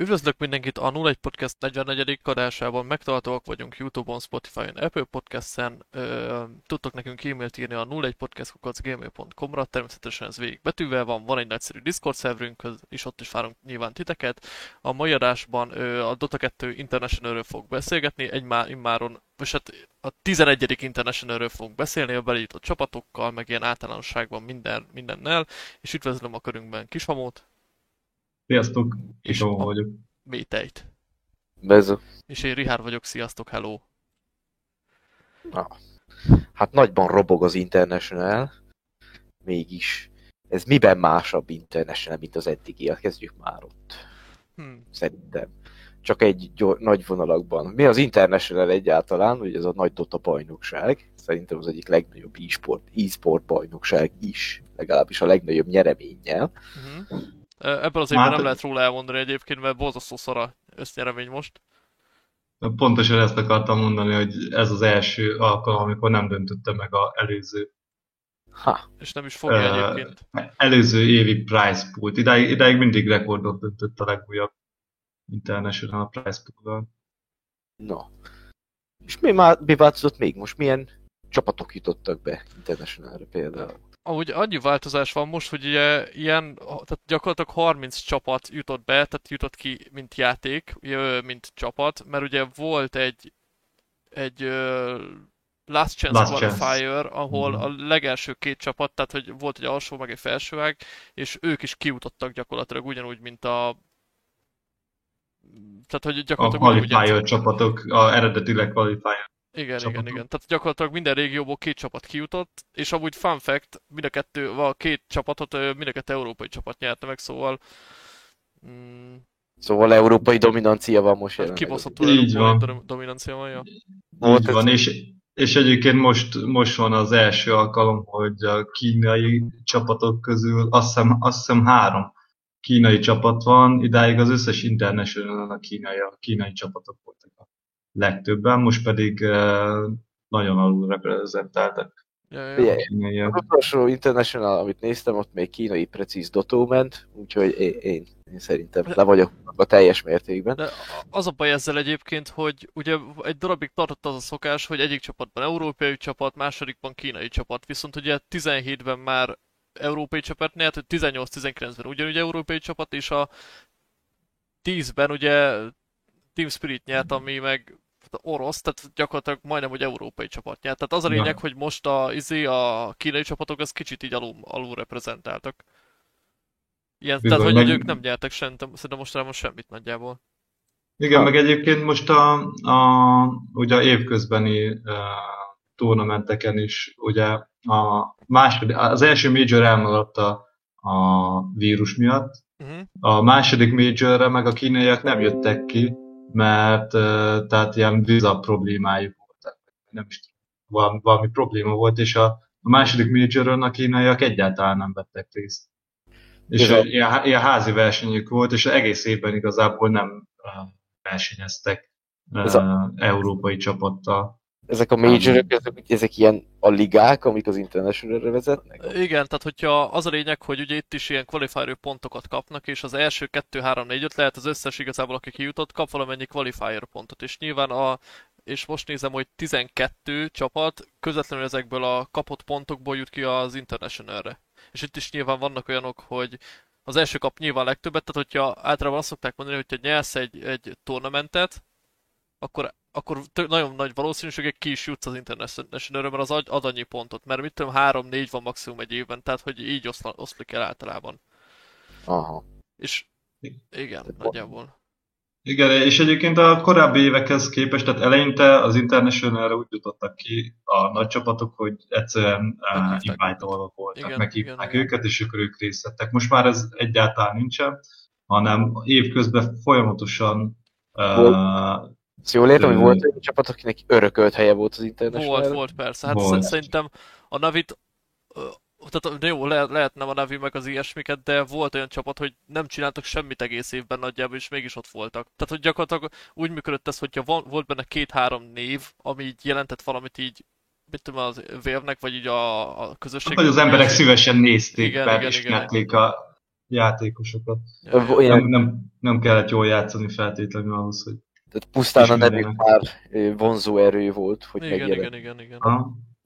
Üdvözlök mindenkit a 01 Podcast 44. adásában, megtalálhatóak vagyunk Youtube-on, Spotify-on, Apple Podcast-en, ö, tudtok nekünk e-mailt írni a 01podcast.gmail.com-ra, természetesen ez végig betűvel van, van egy nagyszerű Discord szerverünk, és ott is várunk nyilván titeket. A mai adásban ö, a Dota 2 International-ről fog beszélgetni, egy már immáron, és hát a 11. International-ről fogunk beszélni, a belejutott csapatokkal, meg ilyen általánosságban minden, mindennel, és üdvözlöm a körünkben Kisfamót. Sziasztok, És a- vagyok. Métejt. Bezu. És én Rihár vagyok, sziasztok, hello! Hát nagyban robog az International. Mégis. Ez miben másabb International, mint az eddigiek? Kezdjük már ott. Hm. Szerintem. Csak egy gyor, nagy vonalakban. Mi az International egyáltalán? Ugye ez a nagy Dota bajnokság. Szerintem az egyik legnagyobb e-sport, e-sport bajnokság is. Legalábbis a legnagyobb nyereménnyel. Uh-huh. Ebből az évben Hát- nem lehet róla elmondani egyébként, mert borzasztó szara össznyeremény most. Pontosan ezt akartam mondani, hogy ez az első alkalom, amikor nem döntötte meg az előző, Ha, És nem is fogja Ö, egyébként. előző évi prize pool Idáig, idáig mindig rekordot döntött a legújabb International prize pool no. És mi, má, mi változott még most? Milyen csapatok jutottak be Internationalre például? Ahogy annyi változás van most, hogy ugye ilyen, tehát gyakorlatilag 30 csapat jutott be, tehát jutott ki, mint játék, mint csapat, mert ugye volt egy, egy ö, Last Chance Last Chance. Qualifier, ahol Mhm. a legelső két csapat, tehát hogy volt egy alsó meg egy felsőág, és ők is kijutottak gyakorlatilag ugyanúgy, mint a tehát, hogy A gyakorlatilag ugyanúgy qualifier játszottak. csapatok, a eredetileg qualifier. Igen, csapatok. igen, igen. Tehát gyakorlatilag minden régióból két csapat kijutott, és amúgy fun fact, mind a kettő, a két csapatot, mind a kettő európai csapat nyerte meg, szóval mm, Szóval európai dominancia van most hát jelenleg. kibaszható európai van. do- dominancia van, ja. Volt Így van, és, és egyébként most, most van az első alkalom, hogy a kínai csapatok közül azt hiszem, azt hiszem három kínai csapat van, idáig az összes international a kínai, a kínai csapatok voltak a legtöbben, most pedig eh, nagyon alul reprezentáltak Ja, ja. Figyelj, a kínaiak. Az utolsó International, amit néztem, ott még kínai precíz dotó ment, úgyhogy én, én, én szerintem le vagyok a teljes mértékben. De az a baj ezzel egyébként, hogy ugye egy darabig tartott az a szokás, hogy egyik csapatban európai csapat, másodikban kínai csapat, viszont ugye 17-ben már európai csapat nyert, hogy 18-19-ben ugyanúgy európai csapat, és a 10-ben ugye Team Spirit nyert, ami meg orosz, tehát gyakorlatilag majdnem, hogy európai csapat nyert. Tehát az a Ja. lényeg, hogy most a, izé, a kínai csapatok az kicsit így alul, alul reprezentáltak. Ilyen, Bizony, tehát, hogy, meg- ők nem nyertek szerintem, szerintem mostanában semmit nagyjából. Igen, Ha. meg egyébként most a, a ugye évközbeni uh, turnamenteken is, ugye a második, az első major elmaradt a, a vírus miatt, Uh-huh. a második majorre meg a kínaiak nem jöttek ki, mert tehát ilyen víza problémájuk volt. Nem is tudom, valami, valami probléma volt, és a, a második majoron a kínaiak egyáltalán nem vettek részt. És Bizony. ilyen, ilyen házi versenyük volt, és egész évben igazából nem versenyeztek Ez uh, európai csapattal. Ezek a majorok, ezek, ezek ilyen a ligák, amik az International-re vezetnek? Igen, tehát hogyha az a lényeg, hogy ugye itt is ilyen qualifier pontokat kapnak, és az első 2, 3, 4, 5 lehet az összes igazából, aki kijutott, kap valamennyi qualifier pontot, és nyilván a és most nézem, hogy 12 csapat közvetlenül ezekből a kapott pontokból jut ki az International-re. És itt is nyilván vannak olyanok, hogy az első kap nyilván legtöbbet, tehát hogyha általában azt szokták mondani, hogy ha nyersz egy, egy tornamentet, akkor, akkor tö- nagyon nagy valószínűséggel ki is jutsz az International-re, mert az ad, ad annyi pontot. Mert mit tudom, 3-4 van maximum egy évben, tehát hogy így oszla, oszlik el általában. Aha. És igen, nagyjából. Igen, és egyébként a korábbi évekhez képest, tehát eleinte az International-re úgy jutottak ki a nagy csapatok, hogy egyszerűen uh, voltak, Igen, igen, meghívták igen, őket, és akkor ők részt vettek. Most már ez egyáltalán nincsen, hanem évközben folyamatosan uh, Ezt jól értem, hogy volt egy csapat, akinek örökölt helye volt az International. Volt, volt persze. Hát Volt. sz- szerintem a Navit tehát jó, le, lehet nem a Navi meg az ilyesmiket, de volt olyan csapat, hogy nem csináltak semmit egész évben nagyjából, és mégis ott voltak. Tehát, hogy gyakorlatilag úgy működött ez, hogyha van, volt benne két-három név, ami így jelentett valamit így, mit tudom, az vérnek, vagy így a, a közösség. Vagy az emberek szívesen nézték, Igen, meg, igen, és igen. a játékosokat. Ja, Nem, nem, nem kellett jól játszani feltétlenül ahhoz, hogy... tehát pusztán a nevük már vonzó erő volt, hogy Igen, megjelent. igen, igen, igen.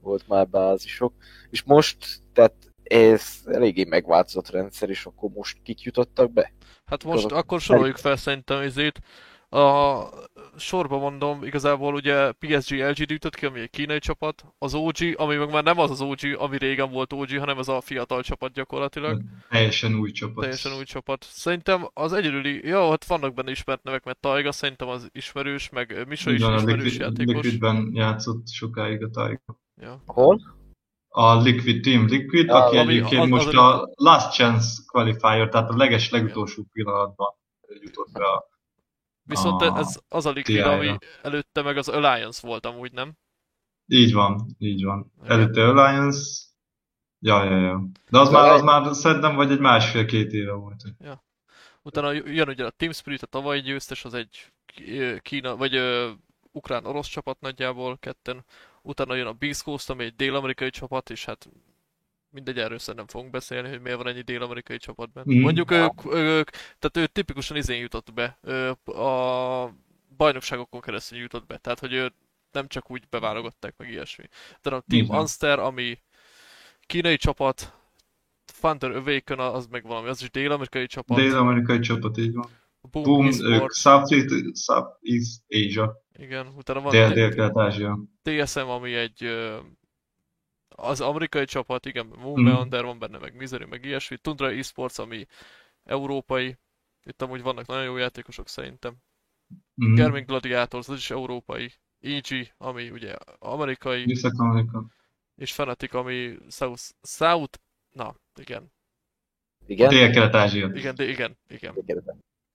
Volt már bázisok. És most, tehát ez eléggé megváltozott rendszer, és akkor most kik jutottak be? Hát most Azok- akkor soroljuk fel szerintem izét. A sorba mondom, igazából ugye PSG LG ütött ki, ami egy kínai csapat, az OG, ami meg már nem az az OG, ami régen volt OG, hanem ez a fiatal csapat gyakorlatilag. Teljesen új csapat. Teljesen új csapat. Szerintem az egyedüli, jó, hát vannak benne ismert nevek, mert Taiga szerintem az ismerős, meg Misa is Igen, a ismerős Liquid, játékos. Liquidben játszott sokáig a Tiger. Ja. Hol? A Liquid Team Liquid, Ah, aki ami- egyébként az- most az- a Last Chance Qualifier, tehát a leges legutolsó pillanatban jutott be a Viszont a ez az a Liquid, ami előtte meg az Alliance volt amúgy, nem? Így van, így van. Igen. Előtte Alliance, ja, ja, ja. De az De már, az egy- már szerintem vagy egy másfél-két éve volt. Utána jön ugye a Team Spirit, a tavalyi győztes, az egy Kína, vagy ö, ukrán-orosz csapat nagyjából ketten. Utána jön a Beast Coast, ami egy dél-amerikai csapat, és hát mindegy, erről szerintem fogunk beszélni, hogy miért van ennyi dél-amerikai csapatban. Mhm. Mondjuk ők, ők, tehát ő tipikusan izén jutott be, a bajnokságokon keresztül jutott be, tehát hogy ő nem csak úgy beválogatták meg ilyesmi. Utána a Team Igen. Unster, ami kínai csapat, Thunder Awaken az meg valami, az is dél-amerikai csapat. Dél-amerikai csapat, így van. Boom, Boom, ők Southeast, Southeast Asia, igen, utána van dél T- dél-kelet-ázsia. TSM, ami egy az amerikai csapat, igen, Moon Mhm. Meander van benne, meg Misery, meg ilyesmi, Tundra Esports, ami európai, itt amúgy vannak nagyon jó játékosok szerintem. Mhm. Garmin Gladiators, az is európai. EG, ami ugye amerikai, Észak-Amerika. és Fnatic, ami South, South, na, igen, Igen? Dél-kelet-ázsia. igen, de igen, igen.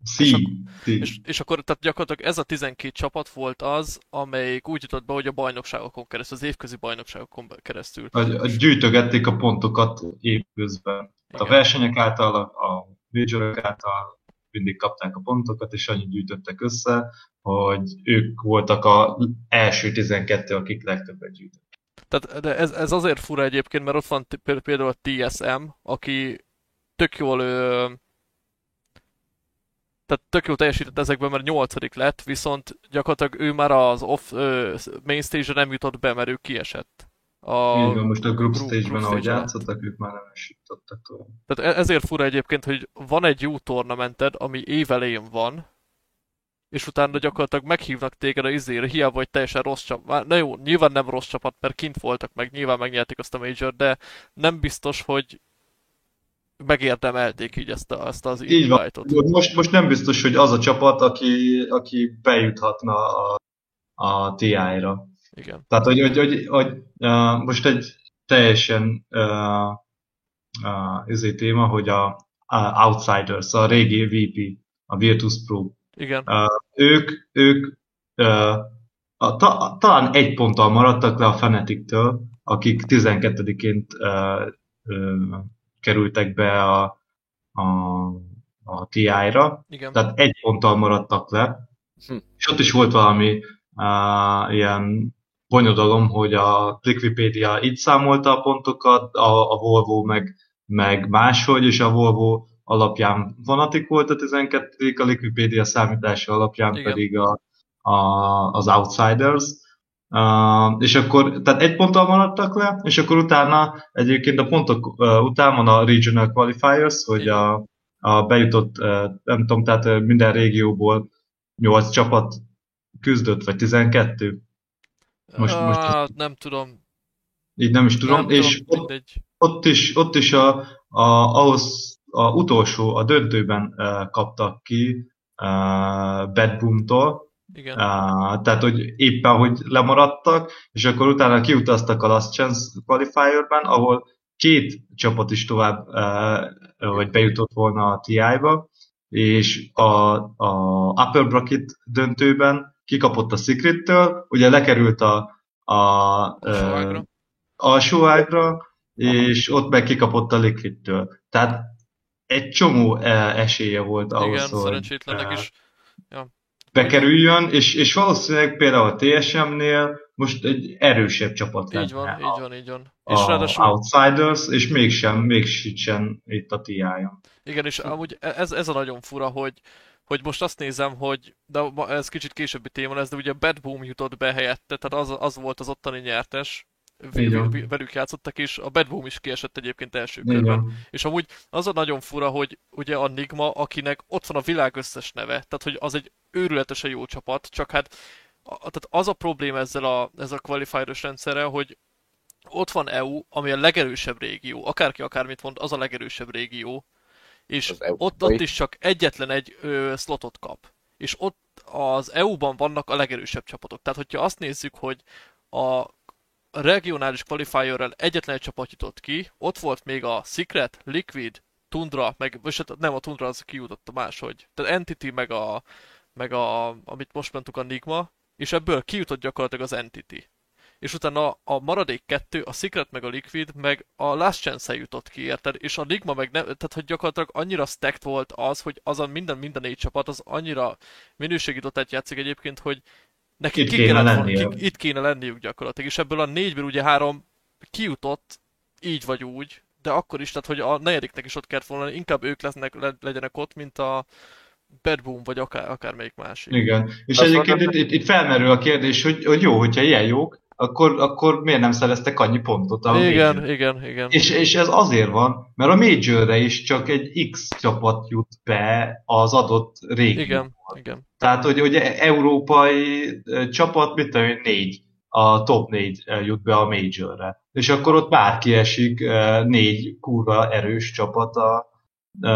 C. És C. És, és akkor tehát gyakorlatilag ez a 12 csapat volt az, amelyik úgy jutott be, hogy a bajnokságokon keresztül, az évközi bajnokságokon keresztül. A, a gyűjtögették a pontokat évközben. A Igen. versenyek által, a, a majorok által mindig kapták a pontokat, és annyit gyűjtöttek össze, hogy ők voltak a első 12, akik legtöbbet gyűjtöttek. Tehát de ez, ez azért fura egyébként, mert ott van például- a TSM, aki tök jól tehát tök jól teljesített ezekben, mert nyolcadik lett, viszont gyakorlatilag ő már az off ö, main stage-re nem jutott be, mert ő kiesett. A Így van, most a group stage-ben, ahogy stage játszottak, ők már nem is jutottak tovább. Tehát e- ezért fura egyébként, hogy van egy jó tornamented, ami évelején van, és utána gyakorlatilag meghívnak téged a izére, hiába vagy teljesen rossz csapat. Na jó, nyilván nem rossz csapat, mert kint voltak meg, nyilván megnyerték azt a major, de nem biztos, hogy megérdemelték így ezt, a, ezt az Így van. Most, most nem biztos, hogy az a csapat, aki, aki bejuthatna a, a TI-ra. Igen. Tehát, hogy, hogy, hogy, hogy uh, most egy teljesen uh, uh, izé téma, hogy a, a Outsiders, a régi VP, a Virtus Pro, Igen. ők, ők uh, a, ta, talán egy ponttal maradtak le a Fnatic-től, akik 12-ként uh, uh, kerültek be a, a, a TI-ra, Igen. tehát egy ponttal maradtak le, Hm. és ott is volt valami uh, ilyen bonyodalom, hogy a Liquipedia így számolta a pontokat, a, a Volvo meg, meg máshogy, és a Volvo alapján Fanatic volt a 12 a Liquipedia számítása alapján Igen. pedig a, a, az Outsiders. Uh, és akkor, tehát egy ponttal maradtak le, és akkor utána egyébként a pontok uh, után van a Regional Qualifiers, hogy a, a bejutott, uh, nem tudom, tehát minden régióból 8 csapat küzdött, vagy 12, most- most- Ah, nem tudom. így nem is tudom, nem és tudom, ott, mindegy. ott is, ott is a, a, ahhoz a utolsó, a döntőben uh, kaptak ki uh, Bad Boom-tól, Igen. Uh, tehát, hogy éppen, hogy lemaradtak, és akkor utána kiutaztak a Last Chance Qualifierben, ahol két csapat is tovább, uh, vagy bejutott volna a TI-ba, és a, a Upper Bracket döntőben kikapott a Secret-től, ugye lekerült a, a, uh, alsó ágra, és ott meg kikapott a Liquidtől. Tehát egy csomó eh, esélye volt ahhoz, Igen, hogy szerencsétlenek eh, is. Bekerüljön, és, és valószínűleg például a TSM-nél most egy erősebb csapat lenne Így van, a, így van, így van. a És ráadásul, Outsiders, és mégsem, mégsem itt a TI-ja. igen, és amúgy e- ez, ez a nagyon fura, hogy, hogy most azt nézem, hogy, de ez kicsit későbbi téma lesz, de ugye Bad Boom jutott be helyette, tehát az, az volt az ottani nyertes, velük játszottak, és a Bad Boom is kiesett egyébként első körben. És amúgy az a nagyon fura, hogy ugye a Nigma, akinek ott van a világ összes neve, tehát hogy az egy őrületesen jó csapat, csak hát a, tehát az a probléma ezzel a, ezzel a qualifieros rendszerrel, hogy ott van EU, ami a legerősebb régió, akárki akármit mond, az a legerősebb régió, és ott, ott is csak egyetlen egy ö, slotot kap. És ott az EU-ban vannak a legerősebb csapatok. Tehát, hogyha azt nézzük, hogy a regionális qualifierrel egyetlen egy csapat jutott ki, ott volt még a Secret, Liquid, Tundra, meg, hát nem a Tundra, az kijutott a máshogy. Tehát Entity, meg a, meg a, amit most mondtuk a Nigma, és ebből kijutott gyakorlatilag az Entity. És utána a maradék kettő, a Secret meg a Liquid, meg a Last chance jutott ki, érted? És a Nigma meg nem, tehát hogy gyakorlatilag annyira stacked volt az, hogy azon minden, minden négy csapat az annyira minőségi dotát játszik egyébként, hogy neki Itt ki kéne kellett volna- lennie. ki, itt kéne lenniük gyakorlatilag. És ebből a négyből ugye három kijutott, így vagy úgy, de akkor is, tehát hogy a negyediknek is ott kellett volna, inkább ők lesznek, le, legyenek ott, mint a Bad Boom, vagy akár, akármelyik másik. Igen. És Azt egyébként mondom, itt, itt, itt felmerül a kérdés, hogy, hogy jó, hogyha ilyen jók, akkor, akkor miért nem szereztek annyi pontot a Igen, Major? igen, igen. És, és ez azért van, mert a Majorre is csak egy X csapat jut be az adott régióból. Igen, igen. Tehát, hogy, hogy európai csapat, mit tudom négy, a top négy jut be a Majorre. És akkor ott bárki esik négy kurva erős csapat a ö,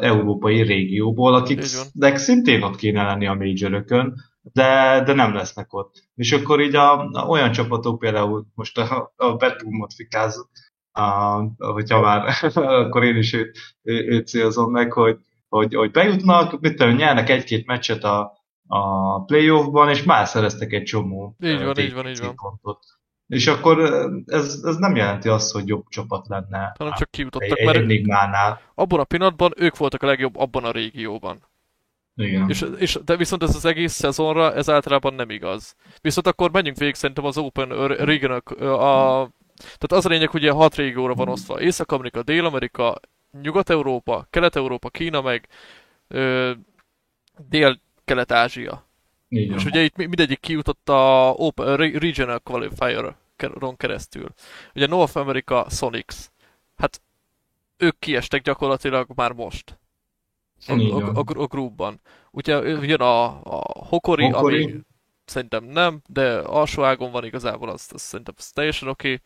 európai régióból, akiknek szintén ott kéne lenni a majorökön, de, de nem lesznek ott. És akkor így a, a olyan csapatok például most a, a Bedroomot fikázott, a, hogyha már, akkor én is őt, őt célzom meg, hogy, hogy, hogy bejutnak, mit tudom, nyernek egy-két meccset a, a playoffban, és már szereztek egy csomó Így van, így van, így van. pontot. És akkor ez, ez nem jelenti azt, hogy jobb csapat lenne Hanem csak kijutottak, egy mert abban a pillanatban ők voltak a legjobb abban a régióban. Igen. És, és, de viszont ez az egész szezonra, ez általában nem igaz. Viszont akkor menjünk végig szerintem az Open region a tehát az a lényeg, hogy ilyen hat régióra van osztva. Észak-Amerika, Dél-Amerika, Nyugat-Európa, Kelet-Európa, Kína meg ö, Dél-Kelet-Ázsia. Van. És ugye itt mi- mindegyik kijutott a Open, Regional Qualifier-on keresztül. Ugye North America Sonics. Hát ők kiestek gyakorlatilag már most. A, Így a, a, a groupban. Ugye jön a, a Hokori, Hokori. ami szerintem nem, de alsó ágon van igazából, az, az szerintem az teljesen oké. Okay.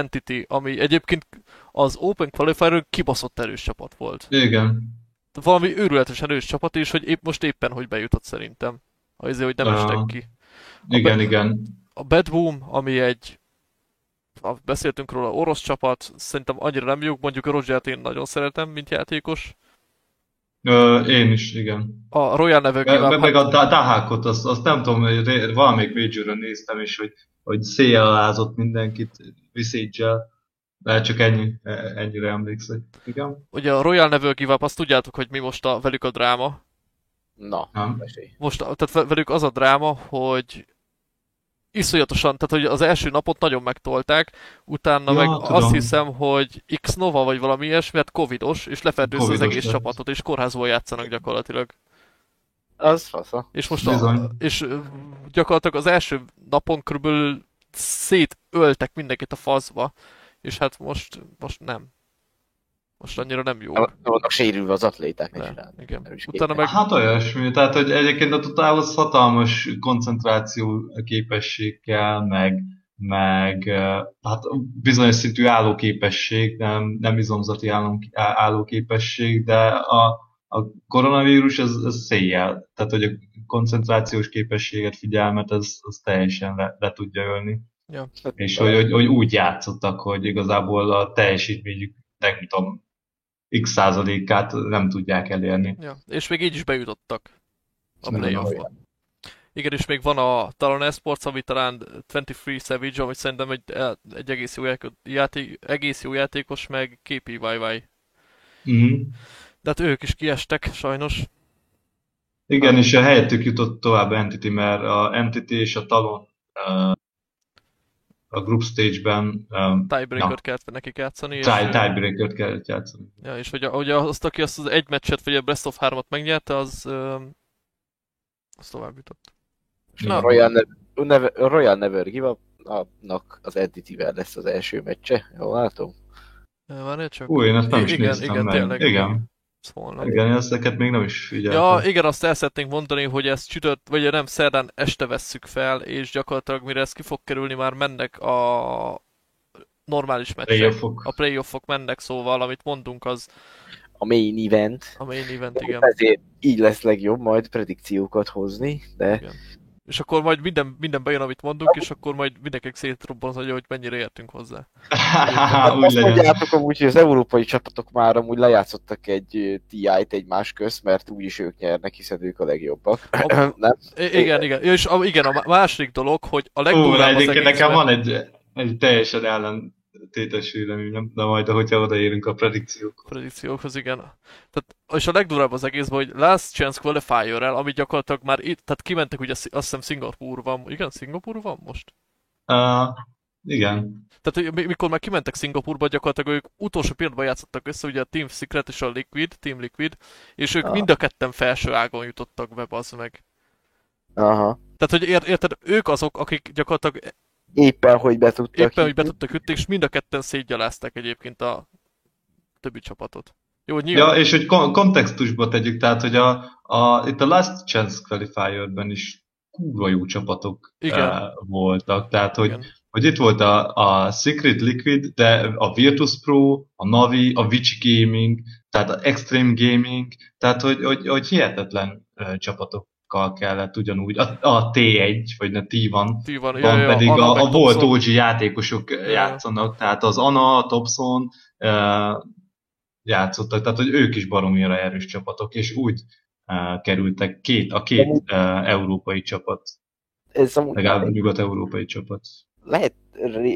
Entity, ami egyébként az Open Qualifier kibaszott erős csapat volt. Igen. Valami őrületesen erős csapat, és hogy épp most éppen hogy bejutott szerintem. Azért, hogy nem Ah. estek ki. Igen, be- igen. A Bad Boom, ami egy a- beszéltünk róla, orosz csapat, szerintem annyira nem jók, mondjuk a Roger-t én nagyon szeretem, mint játékos. Ö, én is, igen. A Royal Never Me, me, meg a Da- Dahákot, azt, azt nem tudom, hogy valamelyik major néztem is, hogy, hogy széjjelázott mindenkit viszégyel. De csak ennyi, e- ennyire emlékszek. Igen? ugye a Royal Never Give azt tudjátok, hogy mi most a, velük a dráma. Na, Nem. mesélj. Most, tehát ve- velük az a dráma, hogy iszonyatosan, tehát hogy az első napot nagyon megtolták, utána Ja, meg tudom. azt hiszem, hogy X-Nova vagy valami ilyesmi, mert covidos, és lefertőzte az egész lett. csapatot, és kórházból játszanak gyakorlatilag. Az fasza. És most a, és gyakorlatilag az első napon körülbelül szétöltek mindenkit a faszba, és hát most, most nem. Most annyira nem jó. Vannak sérülve az atléták, ne csinálni. igen. Utána meg Hát olyasmi, tehát hogy egyébként a Total az hatalmas koncentráció képesség kell, meg, meg hát bizonyos szintű állóképesség, nem, nem izomzati álló, állóképesség, de a, a koronavírus ez, ez széjjel, tehát hogy a koncentrációs képességet, figyelmet, ez, az teljesen le, le tudja ölni. Ja. És hogy, hogy, hogy úgy játszottak, hogy igazából a teljesítményük, nem tudom, x százalékát nem tudják elérni. Ja, és még így is bejutottak a playoffba. Igen, és még van a Talon Esports, ami talán 23 Savage, ami szerintem egy, egy egész, jó játék, egész jó játékos, meg KPYY. Mm-hmm. De hát ők is kiestek, sajnos. Igen, és a helyettük jutott tovább Entity, mert a Entity és a Talon uh, a group stage-ben... Um, Tiebreaker kellett nekik játszani. Tie, tiebreaker kellett játszani. Ja, és hogy, hogy azt, aki azt az egy meccset, vagy a Breath of 3-at megnyerte, az, um, az tovább jutott. Na. Royal, Never, Royal Never Give Up-nak az Entity-vel lesz az első meccse, jól látom? Van csak? Új, én ezt nem is igen, néztem igen, meg. Tényleg, igen. Szólnak. Igen, ezeket még nem is figyeltem. Ja, igen, azt el szeretnénk mondani, hogy ezt csütört, vagy nem, szerdán este vesszük fel, és gyakorlatilag mire ez ki fog kerülni, már mennek a normális meccsek. Playoffok. A playoffok mennek, szóval amit mondunk az... A main event. A main event, igen. Ezért így lesz legjobb majd predikciókat hozni, de... Igen. És akkor majd minden, minden bejön, amit mondunk, és akkor majd mindenkinek szétrobban az hogy mennyire értünk hozzá. hát azt mondjátok amúgy, hogy az európai csapatok már amúgy lejátszottak egy TI-t egymás közt, mert úgyis ők nyernek, hiszen ők a legjobbak. A, nem? Igen, igen. És a, igen, a második dolog, hogy a legdurvább az egészben... nekem van egy, egy teljesen ellen tétes véleményem, de majd, hogyha odaérünk a predikciókhoz. A predikciókhoz, igen. Tehát, és a legdurább az egészben, hogy Last Chance Qualifier-rel, ami gyakorlatilag már itt, tehát kimentek ugye azt hiszem Szingapúr van, igen, Szingapúr van most? Uh, igen. Tehát mikor már kimentek Szingapurba, gyakorlatilag ők utolsó pillanatban játszottak össze, ugye a Team Secret és a Liquid, Team Liquid, és ők ah. mind a ketten felső ágon jutottak be, az meg. Aha. Tehát, hogy érted, ők azok, akik gyakorlatilag Éppen, hogy be tudtak Éppen, hitni. hogy be tudtak ütni, és mind a ketten szétgyalázták egyébként a többi csapatot. Jó, nyilván... Ja, és hogy kontextusba tegyük, tehát, hogy a, a, itt a Last Chance Qualifier-ben is kurva jó csapatok Igen. Uh, voltak, tehát, hogy, Igen. hogy itt volt a, a Secret Liquid, de a Virtus Pro, a Navi, a Vici Gaming, tehát a Extreme Gaming, tehát, hogy, hogy, hogy hihetetlen uh, csapatok játékosokkal kellett ugyanúgy, a, a T1, vagy a T1, van, T1 ja, ja, pedig a, a volt OG játékosok ja. játszanak, tehát az Ana, a Topson uh, játszottak, tehát hogy ők is baromira erős csapatok, és úgy uh, kerültek két, a két uh, európai csapat. Ez a legalább nyugat-európai csapat. Lehet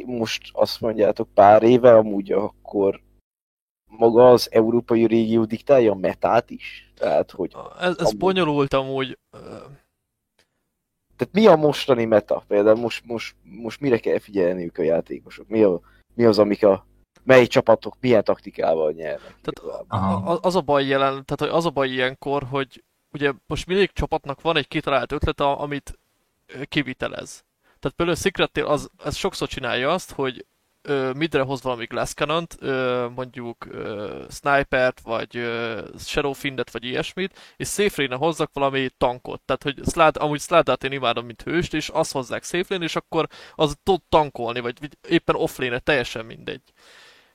most azt mondjátok pár éve, amúgy akkor maga az európai régió diktálja a metát is? Tehát, hogy ez, ez amúgy... bonyolult amúgy. Tehát mi a mostani meta? Például most, most, most mire kell figyelniük a játékosok? Mi, a, mi az, amik a mely csapatok milyen taktikával nyernek? Tehát az a baj jelen, tehát hogy az a baj ilyenkor, hogy ugye most mindig csapatnak van egy kitalált ötlete, amit kivitelez. Tehát például Secret az, ez sokszor csinálja azt, hogy ö, midre hoz valami Glass cannon mondjuk ö, Snipert, vagy ö, Shadowfindet, vagy ilyesmit, és safe hozzak valami tankot. Tehát, hogy Slad, amúgy Sladát én imádom, mint hőst, és azt hozzák safe és akkor az tud tankolni, vagy éppen offlane teljesen mindegy.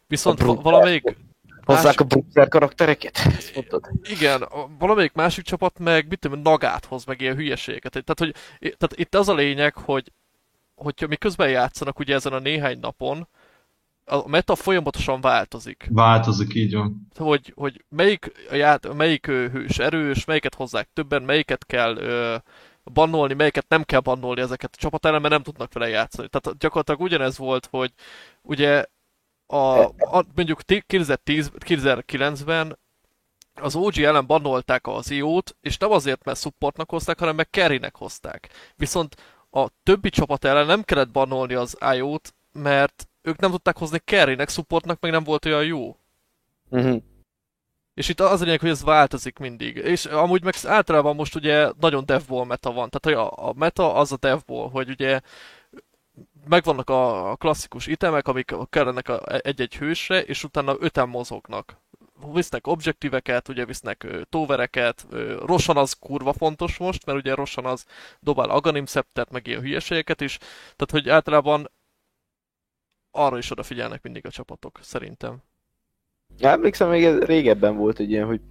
Viszont valamelyik... Hozzák másik... a Bruiser karaktereket? Ezt mondtad? Igen, valamelyik másik csapat meg, mit tudom, nagát hoz meg ilyen hülyeségeket. Tehát, hogy, tehát itt az a lényeg, hogy hogyha mi közben játszanak ugye ezen a néhány napon, a meta folyamatosan változik. Változik, így van. Hogy, hogy melyik, a ját, melyik hős erős, melyiket hozzák többen, melyiket kell ö, bannolni, melyiket nem kell bannolni ezeket a csapat ellen, mert nem tudnak vele játszani. Tehát gyakorlatilag ugyanez volt, hogy ugye a, a mondjuk 2010, 2009-ben az OG ellen bannolták az IO-t, és nem azért, mert supportnak hozták, hanem meg carrynek hozták. Viszont a többi csapat ellen nem kellett bannolni az IO-t, mert ők nem tudták hozni carrynek, supportnak meg nem volt olyan jó. Uh-huh. És itt az a lényeg, hogy ez változik mindig. És amúgy meg általában most ugye nagyon devball meta van. Tehát a, a meta az a devball, hogy ugye megvannak a, klasszikus itemek, amik kellenek egy-egy hősre, és utána öten mozognak. Visznek objektíveket, ugye visznek tovereket, Rosan az kurva fontos most, mert ugye Rosan az dobál Aganim Sceptert, meg ilyen hülyeségeket is, tehát hogy általában arra is odafigyelnek mindig a csapatok, szerintem. Ja, emlékszem, még régebben volt egy ilyen, hogy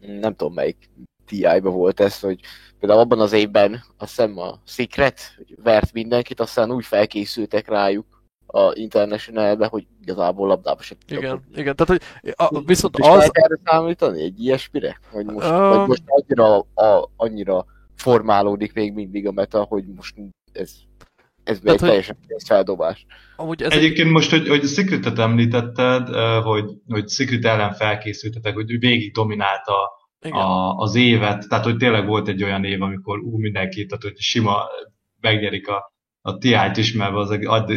nem tudom melyik TI-ba volt ez, hogy például abban az évben azt hiszem a Secret hogy vert mindenkit, aztán úgy felkészültek rájuk a International-be, hogy igazából labdába se Igen, igen, tehát hogy a, viszont és az... erre számítani egy ilyesmire? Vagy most, um... vagy most annyira, a, annyira formálódik még mindig a meta, hogy most ez, ez Tehát, egy hogy- teljesen feldobás. Amúgy ez egy, Egyébként most, hogy, hogy Secret-et említetted, hogy, hogy Secret ellen felkészültetek, hogy ő végig dominálta igen, a, az évet, tehát hogy tényleg volt egy olyan év, amikor ú, mindenki, tehát hogy sima megnyerik a, a TI-t is, mert az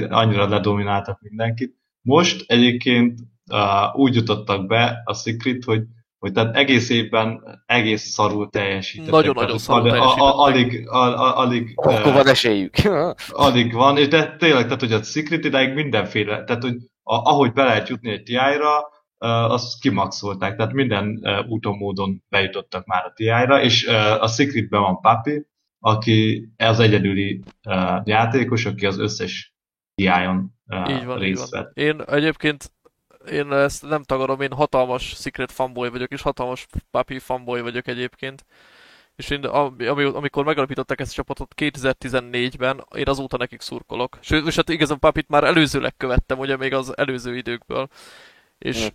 annyira ledomináltak mindenkit. Most egyébként uh, úgy jutottak be a Secret, hogy hogy tehát egész évben egész szarul teljesítettek. Nagyon-nagyon szarul teljesítettek. Alig, alig, Akkor van esélyük. Alig van, és de tényleg, tehát hogy a Secret idáig mindenféle, tehát hogy a, ahogy be lehet jutni egy TI-ra, azt kimaxolták, tehát minden úton, módon bejutottak már a TI-ra, és a Secretben van Papi, aki az egyedüli játékos, aki az összes TI-on így van, így részt van. vett. Én egyébként én ezt nem tagadom, én hatalmas Secret fanboy vagyok, és hatalmas Papi fanboy vagyok egyébként. És én, ami, amikor megalapították ezt a csapatot 2014-ben, én azóta nekik szurkolok. Sőt, és hát igazán Papit már előzőleg követtem, ugye még az előző időkből. És Hm.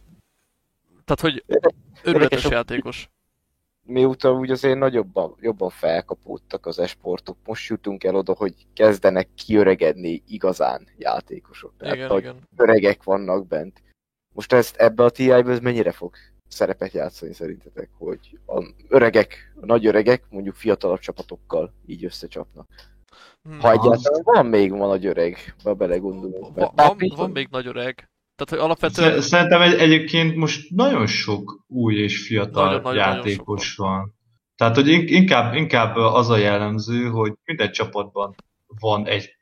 tehát, hogy örületes játékos. Mióta úgy azért nagyobban, jobban felkapódtak az esportok, most jutunk el oda, hogy kezdenek kiöregedni igazán játékosok. Tehát Igen, igen. öregek vannak bent. Most ezt ebbe a TI-be ez mennyire fog szerepet játszani szerintetek, hogy a öregek, a nagy öregek mondjuk fiatalabb csapatokkal így összecsapnak. Hm. Ha egyáltalán van még van nagy öreg, ha belegondolunk. Van, Papi- van még nagy öreg. Tehát, hogy alapvetően... Sze- Szerintem egy, egyébként most nagyon sok új és fiatal Nagyon-nagyon-nagyon játékos van. Tehát, hogy in- inkább, inkább az a jellemző, hogy minden csapatban van egy,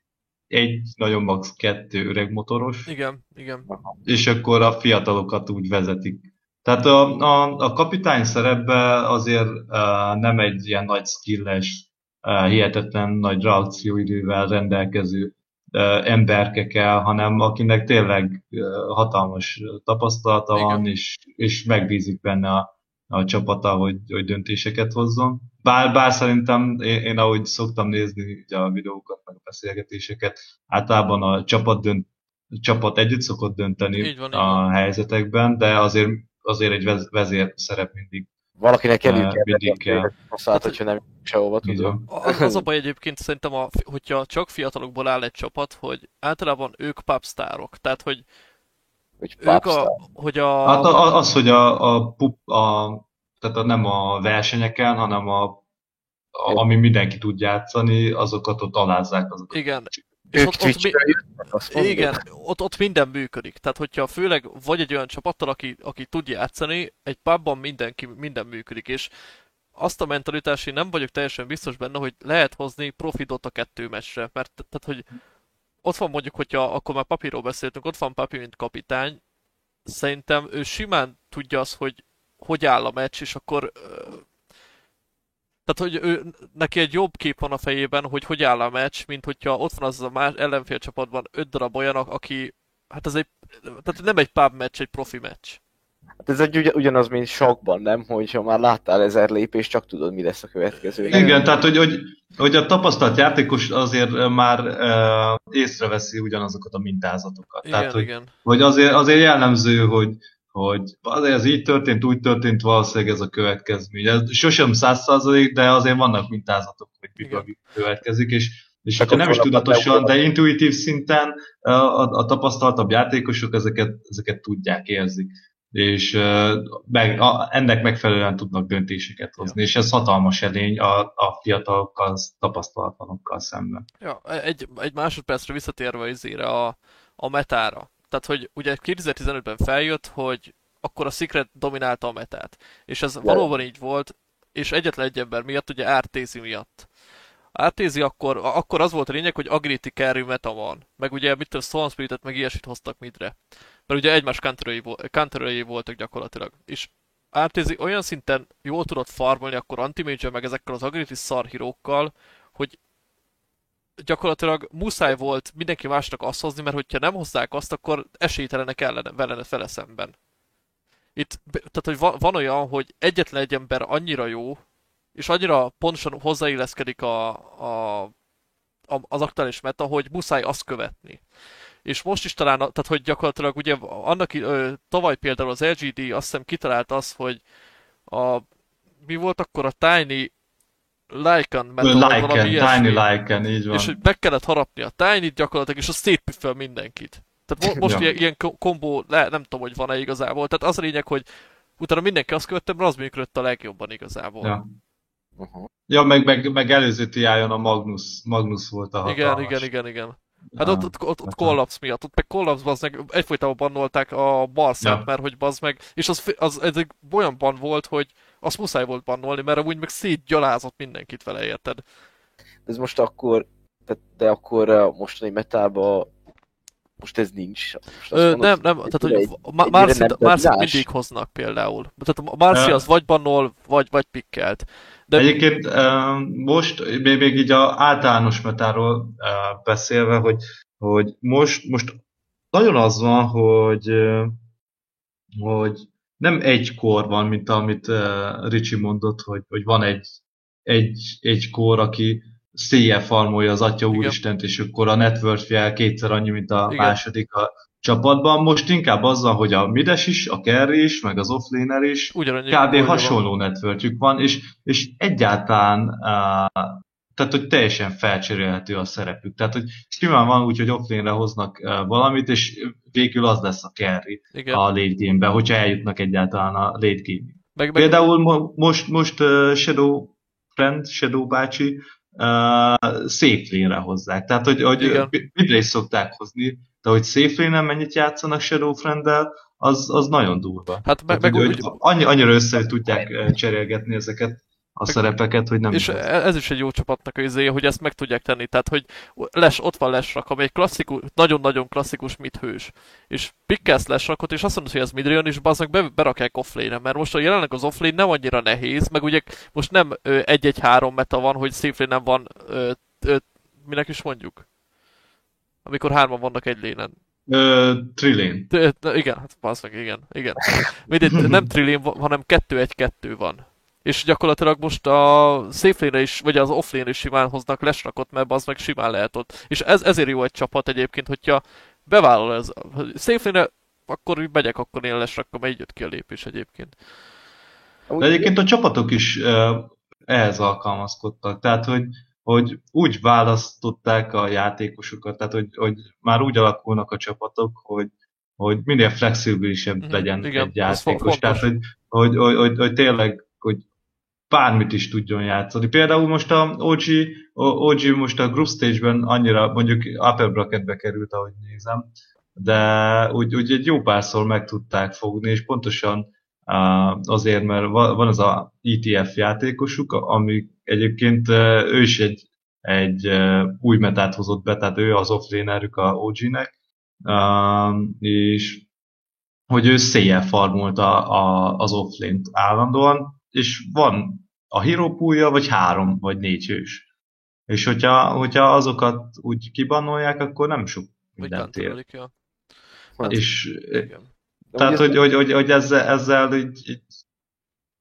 egy nagyon max. kettő öreg motoros, Igen, igen. és akkor a fiatalokat úgy vezetik. Tehát a, a, a kapitány szerepbe azért uh, nem egy ilyen nagy skilles, uh, hihetetlen nagy reakcióidővel rendelkező uh, emberke kell, hanem akinek tényleg uh, hatalmas tapasztalata Igen. van, és, és megbízik benne a, a csapata, hogy, hogy döntéseket hozzon. Bár, bár szerintem én, én ahogy szoktam nézni ugye a videókat, meg a beszélgetéseket, általában a csapat, dönt, a csapat együtt szokott dönteni Így van, így a van. helyzetekben, de azért, azért egy vez, vezér szerep mindig. Valakinek kell mindig kell. Használat, hogyha nem sehova tudom. Az, az a baj egyébként szerintem, a, hogyha csak fiatalokból áll egy csapat, hogy általában ők popstárok. Tehát, hogy Hogy ők a, hogy a... Hát a- az, hogy a, a, pup, a tehát a, nem a versenyeken, hanem a, a, ami mindenki tud játszani, azokat ott alázzák azokat. Igen. És ott, ott, mi, igen, ott, ott minden működik. Tehát, hogyha főleg vagy egy olyan csapattal, aki, aki tud játszani, egy pubban mindenki, minden működik, és azt a mentalitást én nem vagyok teljesen biztos benne, hogy lehet hozni profitot a kettő meccsre, mert tehát, hogy ott van mondjuk, hogyha akkor már papírról beszéltünk, ott van papi, mint kapitány, szerintem ő simán tudja azt, hogy hogy áll a meccs, és akkor tehát, hogy ő, neki egy jobb kép van a fejében, hogy hogy áll a meccs, mint hogyha ott van az a más ellenfél csapatban öt darab olyan, aki, hát ez egy, tehát nem egy pub meccs, egy profi meccs. Hát ez egy ugyan, ugyanaz, mint sakban, nem? Hogyha már láttál ezer lépést, csak tudod, mi lesz a következő. Igen, Igen tehát hogy, hogy, hogy a tapasztalt játékos azért már uh, észreveszi ugyanazokat a mintázatokat. Igen, tehát, hogy, igen. hogy azért, azért jellemző, hogy, hogy azért ez így történt, úgy történt, valószínűleg ez a következmény. Ez sosem száz százalék, de azért vannak mintázatok, hogy Igen. mi következik, és és hogyha nem is tudatosan, de intuitív szinten a, a, a tapasztaltabb játékosok ezeket, ezeket tudják, érzik. És meg, a, ennek megfelelően tudnak döntéseket hozni, és ez hatalmas elény a, a fiatalokkal, tapasztalatlanokkal szemben. Ja, egy, egy másodpercre visszatérve izére a, a metára. Tehát, hogy ugye 2015-ben feljött, hogy akkor a Secret dominálta a metát. És ez valóban így volt, és egyetlen egy ember miatt, ugye Artézi miatt. Artézi akkor, akkor az volt a lényeg, hogy Agility carry meta van. Meg ugye mit tudom, Storm Spirit-et meg ilyesit hoztak midre. Mert ugye egymás counterei voltak gyakorlatilag. És Artézi olyan szinten jól tudott farmolni akkor anti meg ezekkel az Agility szar hírókkal, hogy gyakorlatilag muszáj volt mindenki másnak azt hozni, mert hogyha nem hozzák azt, akkor esélytelenek ellene, velene fele szemben. Itt, tehát, hogy van, van olyan, hogy egyetlen egy ember annyira jó, és annyira pontosan hozzáilleszkedik a, a, a, az aktuális meta, hogy muszáj azt követni. És most is talán, tehát hogy gyakorlatilag ugye annak, ö, tavaly például az LGD azt hiszem kitalált az, hogy a, mi volt akkor a Tiny Lycan metal, vagy valami Lycan, ilyesmi. Tiny Lycan, így van. És hogy meg kellett harapni a tiny gyakorlatilag, és az szétpüffel mindenkit. Tehát mo- most Ja. ilyen, ilyen ko- kombó, le, nem tudom, hogy van-e igazából. Tehát az a lényeg, hogy utána mindenki azt követte, mert az működött a legjobban igazából. Ja. Aha. Ja, meg, meg, meg előző tiájon a Magnus, Magnus volt a igen, hatalmas. igen, igen, igen. Hát Ah, ott, ott, ott, ott kollaps miatt, ott meg kollaps bazd meg, egyfolytában bannolták a Barszát, Ja. mert hogy bazd meg, és az, az, ez egy olyan ban volt, hogy azt muszáj volt bannolni, mert amúgy meg szétgyalázott mindenkit vele, érted? Ez most akkor, tehát, de akkor a mostani metában most ez nincs. Most Ö, mondod, nem, nem, tehát hogy egy- Marci, mindig hoznak például. Tehát a Marci az vagy bannol, vagy, vagy pikkelt. De. Egyébként most még, még így a általános metáról beszélve, hogy, hogy most, most nagyon az van, hogy, hogy nem egy kor van, mint amit uh, Ricsi mondott, hogy, hogy van egy, egy, egy kor, aki széjjel farmolja az Atya Igen. Úristent, és akkor a network kétszer annyi, mint a Igen. második a csapatban. Most inkább azzal, hogy a mides is, a carry is, meg az offlaner is, ugyanannyi kb. hasonló networkjük van, és, és egyáltalán uh, tehát, hogy teljesen felcserélhető a szerepük. Tehát, hogy simán van úgy, hogy offlane-re hoznak uh, valamit, és végül az lesz a carry Igen. a late game-ben, hogyha eljutnak egyáltalán a late game Meg, meg, Például mo- most, most uh, Shadow friend, Shadow bácsi uh, safe lane-re hozzák. Tehát, hogy, hogy midre is szokták hozni, de hogy safe lane-en mennyit játszanak Shadow friend az, az nagyon durva. hát meg, Tehát, meg hogy, úgy, hogy annyi, annyira össze tudják cserélgetni ezeket a szerepeket, hogy nem és igaz. ez is egy jó csapatnak a izéje, hogy ezt meg tudják tenni. Tehát, hogy les, ott van lesrak, ami egy klasszikus, nagyon-nagyon klasszikus midhős. És pikkelsz lesrakot, és azt mondod, hogy ez midre jön, és bazdnak be, berakják offlane mert most a jelenleg az offlane nem annyira nehéz, meg ugye most nem ö, egy-egy-három meta van, hogy lane nem van, ö, ö, minek is mondjuk? Amikor hárman vannak egy lénen. Ö, Trilén. Igen, hát bazd meg, igen, igen. Mindegy, nem van, hanem 2-1-2 van. És gyakorlatilag most a safe lane is, vagy az off lane is simán hoznak lesrakot, mert az meg simán lehet ott. És ez, ezért jó egy csapat egyébként, hogyha bevállal ez, lane akkor úgy megyek, akkor én lesrakom, így jött ki a lépés egyébként. De egyébként a csapatok is eh, ehhez alkalmazkodtak. Tehát, hogy, hogy úgy választották a játékosokat, tehát, hogy, hogy már úgy alakulnak a csapatok, hogy, hogy minél flexibilisebb Mhm, legyen igen, egy játékos. Tehát, hogy, hogy, hogy, hogy, hogy tényleg, hogy bármit is tudjon játszani. Például most a OG, OG most a group stage-ben annyira, mondjuk upper bracketbe került, ahogy nézem, de úgy, úgy egy jó párszor meg tudták fogni, és pontosan azért, mert va- van az a ETF játékosuk, ami egyébként ő is egy, egy új metát hozott be, tehát ő az offlanerük a OG-nek, és hogy ő széjjel farmolta a, az offlane-t állandóan, és van a hero poolja, vagy három, vagy négy hős. És hogyha, hogyha azokat úgy kibanolják, akkor nem sok mindent ér. ja. Hát, És Igen. tehát, hogy, hogy, hogy, hogy ezzel, ezzel így, így,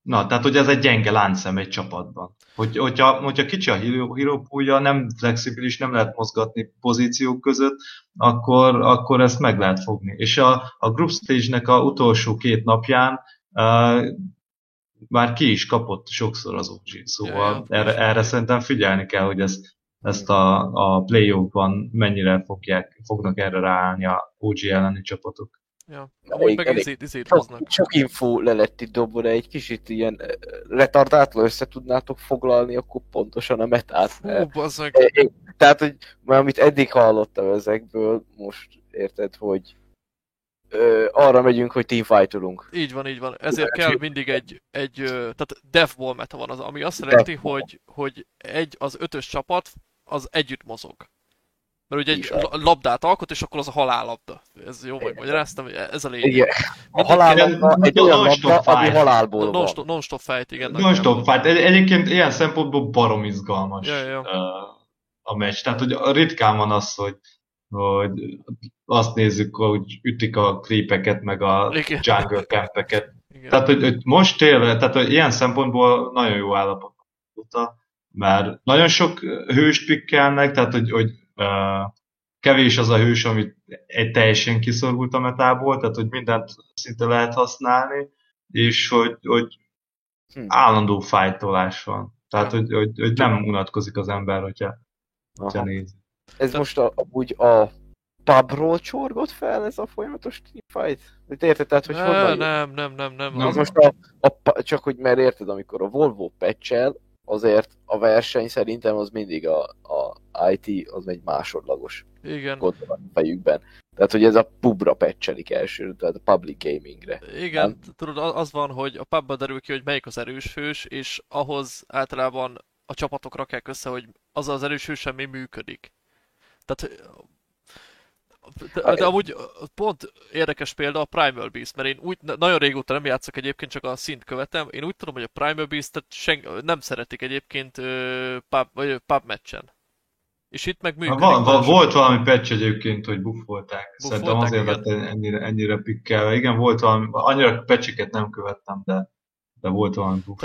na, tehát, hogy ez egy gyenge láncszem egy csapatban. Hogy, hogyha, hogyha kicsi a poolja, nem flexibilis, nem lehet mozgatni pozíciók között, akkor, akkor ezt meg lehet fogni. És a, a group stage-nek a utolsó két napján uh, már ki is kapott sokszor az OG, szóval Ja, erre, erre szerintem figyelni kell, hogy ezt, ezt a, a play-offban mennyire fogják, fognak erre ráállni a OG elleni csapatok. Ja. Elég- Amúgy meg elég. izét, izét hoznak. Sok, sok info le lett itt dobva, de egy kicsit ilyen retardátlan össze tudnátok foglalni, akkor pontosan a metát. Eh, Tehát, hogy már amit eddig hallottam ezekből, most érted, hogy ö, arra megyünk, hogy teamfightolunk. Így van, így van. Ezért kell mindig egy, egy ö, tehát deathball meta van, az, ami azt jelenti, hogy, hogy egy, az ötös csapat az együtt mozog. Mert ugye egy labdát alkot, és akkor az a halállabda. Ez jó megmagyaráztam, ez a lényeg. Igen. A halállabda egy olyan labda, ami halálból van. Non-stop, non-stop fight, igen. Non-stop fight. Egy, egyébként ilyen szempontból barom izgalmas Ja, ja. uh, a meccs. Tehát, hogy ritkán van az, hogy, hogy azt nézzük, hogy ütik a creepeket, meg a Igen. jungle campeket. Igen. Tehát, hogy, hogy most tényleg, tehát hogy ilyen szempontból nagyon jó állapot óta, mert nagyon sok hőst pikkelnek, tehát, hogy, hogy uh, kevés az a hős, amit egy teljesen kiszorult a metából, tehát, hogy mindent szinte lehet használni, és hogy, hogy Hm. állandó fájtolás van. Tehát, hogy, hogy, hogy nem unatkozik az ember, hogyha, hogyha nézi. Ez most a, úgy a pubról csorgott fel ez a folyamatos teamfight? Hogy érted? Tehát, hogy ne, honnan nem, nem, nem, nem. Nem. Az most a, a, csak hogy mert érted, amikor a Volvo patchel, azért a verseny szerintem az mindig a, a IT, az egy másodlagos igen, gondolat a fejükben. Tehát, hogy ez a pubra patchelik első, tehát a public gamingre. igen, tudod, az van, hogy a pubban derül ki, hogy melyik az erős hős, és ahhoz általában a csapatok rakják össze, hogy az az erős hősen mi működik. Tehát de, de amúgy pont érdekes példa a Primal Beast, mert én úgy nagyon régóta nem játszok egyébként, csak a szint követem. Én úgy tudom, hogy a Primal Beast-et sen, nem szeretik egyébként ö, pub, vagy pub meccsen. És itt meg működik. Va, va, nagyon volt valami patch egyébként, hogy buffolták. Szerintem Buffolták, azért igen. lett ennyire, ennyire pikkelve. Igen, volt valami, annyira patcheket nem követtem, de, de volt valami buff.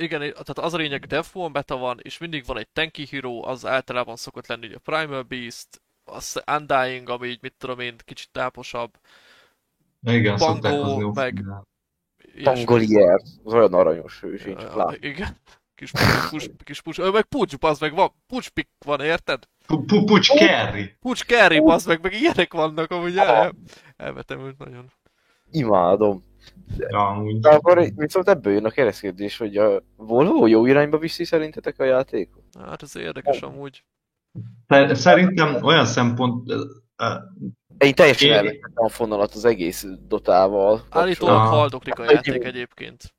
Igen, tehát az a lényeg, Deathborn beta van, és mindig van egy tanky hero, az általában szokott lenni ugye a Primal Beast, az Undying, ami így, mit tudom én, kicsit táposabb. Igen, Pango, meg-. Pangolier, az olyan aranyos hős, én csak látom. Igen. Kis pucs, kis pucs, meg pucs, bazd meg, van, pucs pick van, érted? Pu- pu- Pucs Kerry! Pucs carry, bazd meg, meg ilyenek vannak, amúgy el, elvetemült nagyon. Imádom. Amúgy. De akkor viszont ebből jön a keresztkérdés, hogy a Volvo jó irányba viszi szerintetek a játékot? Hát ez érdekes amúgy. Szer- Szerintem olyan szempont, Én teljesen Én- elvettem a fonalat az egész dotával. Állítólag Aha. haldoklik a játék egyébként.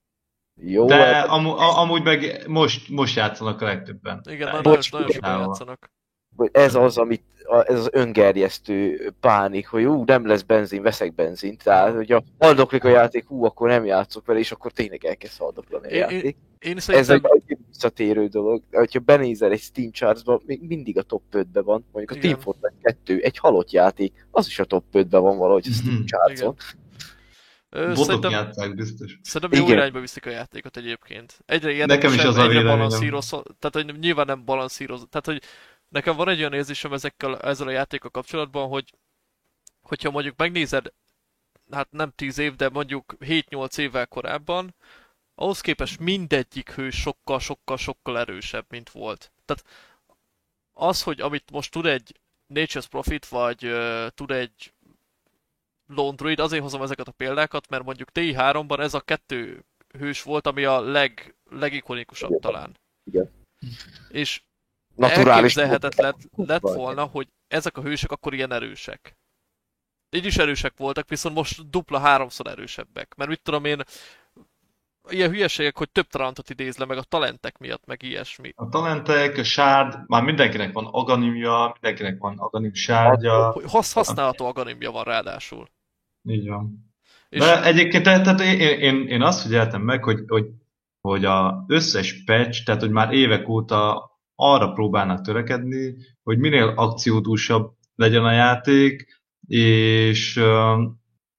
Jó, de hát amu, a- amúgy meg most, most játszanak a legtöbben. Igen, nagyon, Bocs, nagyon sokan játszanak. Hogy ez az, amit, a- ez az öngerjesztő pánik, hogy ú, nem lesz benzin, veszek benzint. Tehát, hogy a haldoklik a játék, hú, akkor nem játszok vele, és akkor tényleg elkezd haldoklani a Én- játék. Én Ez szerintem, egy, egy visszatérő dolog. Ha benézel egy Steam Charts-ba, még mindig a top 5-ben van. Mondjuk a Igen. Team Fortress 2, egy halott játék, az is a top 5-ben van valahogy a Steam Mhm. Charts-on. ö, Botok szerintem, játszák biztos. szerintem jó Igen. irányba viszik a játékot egyébként. Egyre Nekem érdekesebb, is az a egyre véleményem. tehát hogy nyilván nem balanszíroz, tehát hogy nekem van egy olyan érzésem ezekkel, ezzel a játékkal kapcsolatban, hogy hogyha mondjuk megnézed, hát nem 10 év, de mondjuk 7-8 évvel korábban, ahhoz képest mindegyik hős sokkal, sokkal, sokkal erősebb, mint volt. Tehát az, hogy amit most tud egy Nature's Profit, vagy uh, tud egy Lone Druid, azért hozom ezeket a példákat, mert mondjuk TI3-ban ez a kettő hős volt, ami a leg, legikonikusabb talán. Igen. És Naturális. elképzelhetetlen lett volna, hogy ezek a hősök akkor ilyen erősek. Így is erősek voltak, viszont most dupla háromszor erősebbek. Mert mit tudom én, ilyen hülyeségek, hogy több talentot idéz le, meg a talentek miatt, meg ilyesmi. A talentek, a sárd, már mindenkinek van aganimja, mindenkinek van aganim Hogy hasz, használható aganimja van ráadásul. így van. És De egyébként tehát, tehát én, én, én azt figyeltem meg, hogy, hogy, hogy a összes patch, tehát hogy már évek óta arra próbálnak törekedni, hogy minél akciódúsabb legyen a játék, és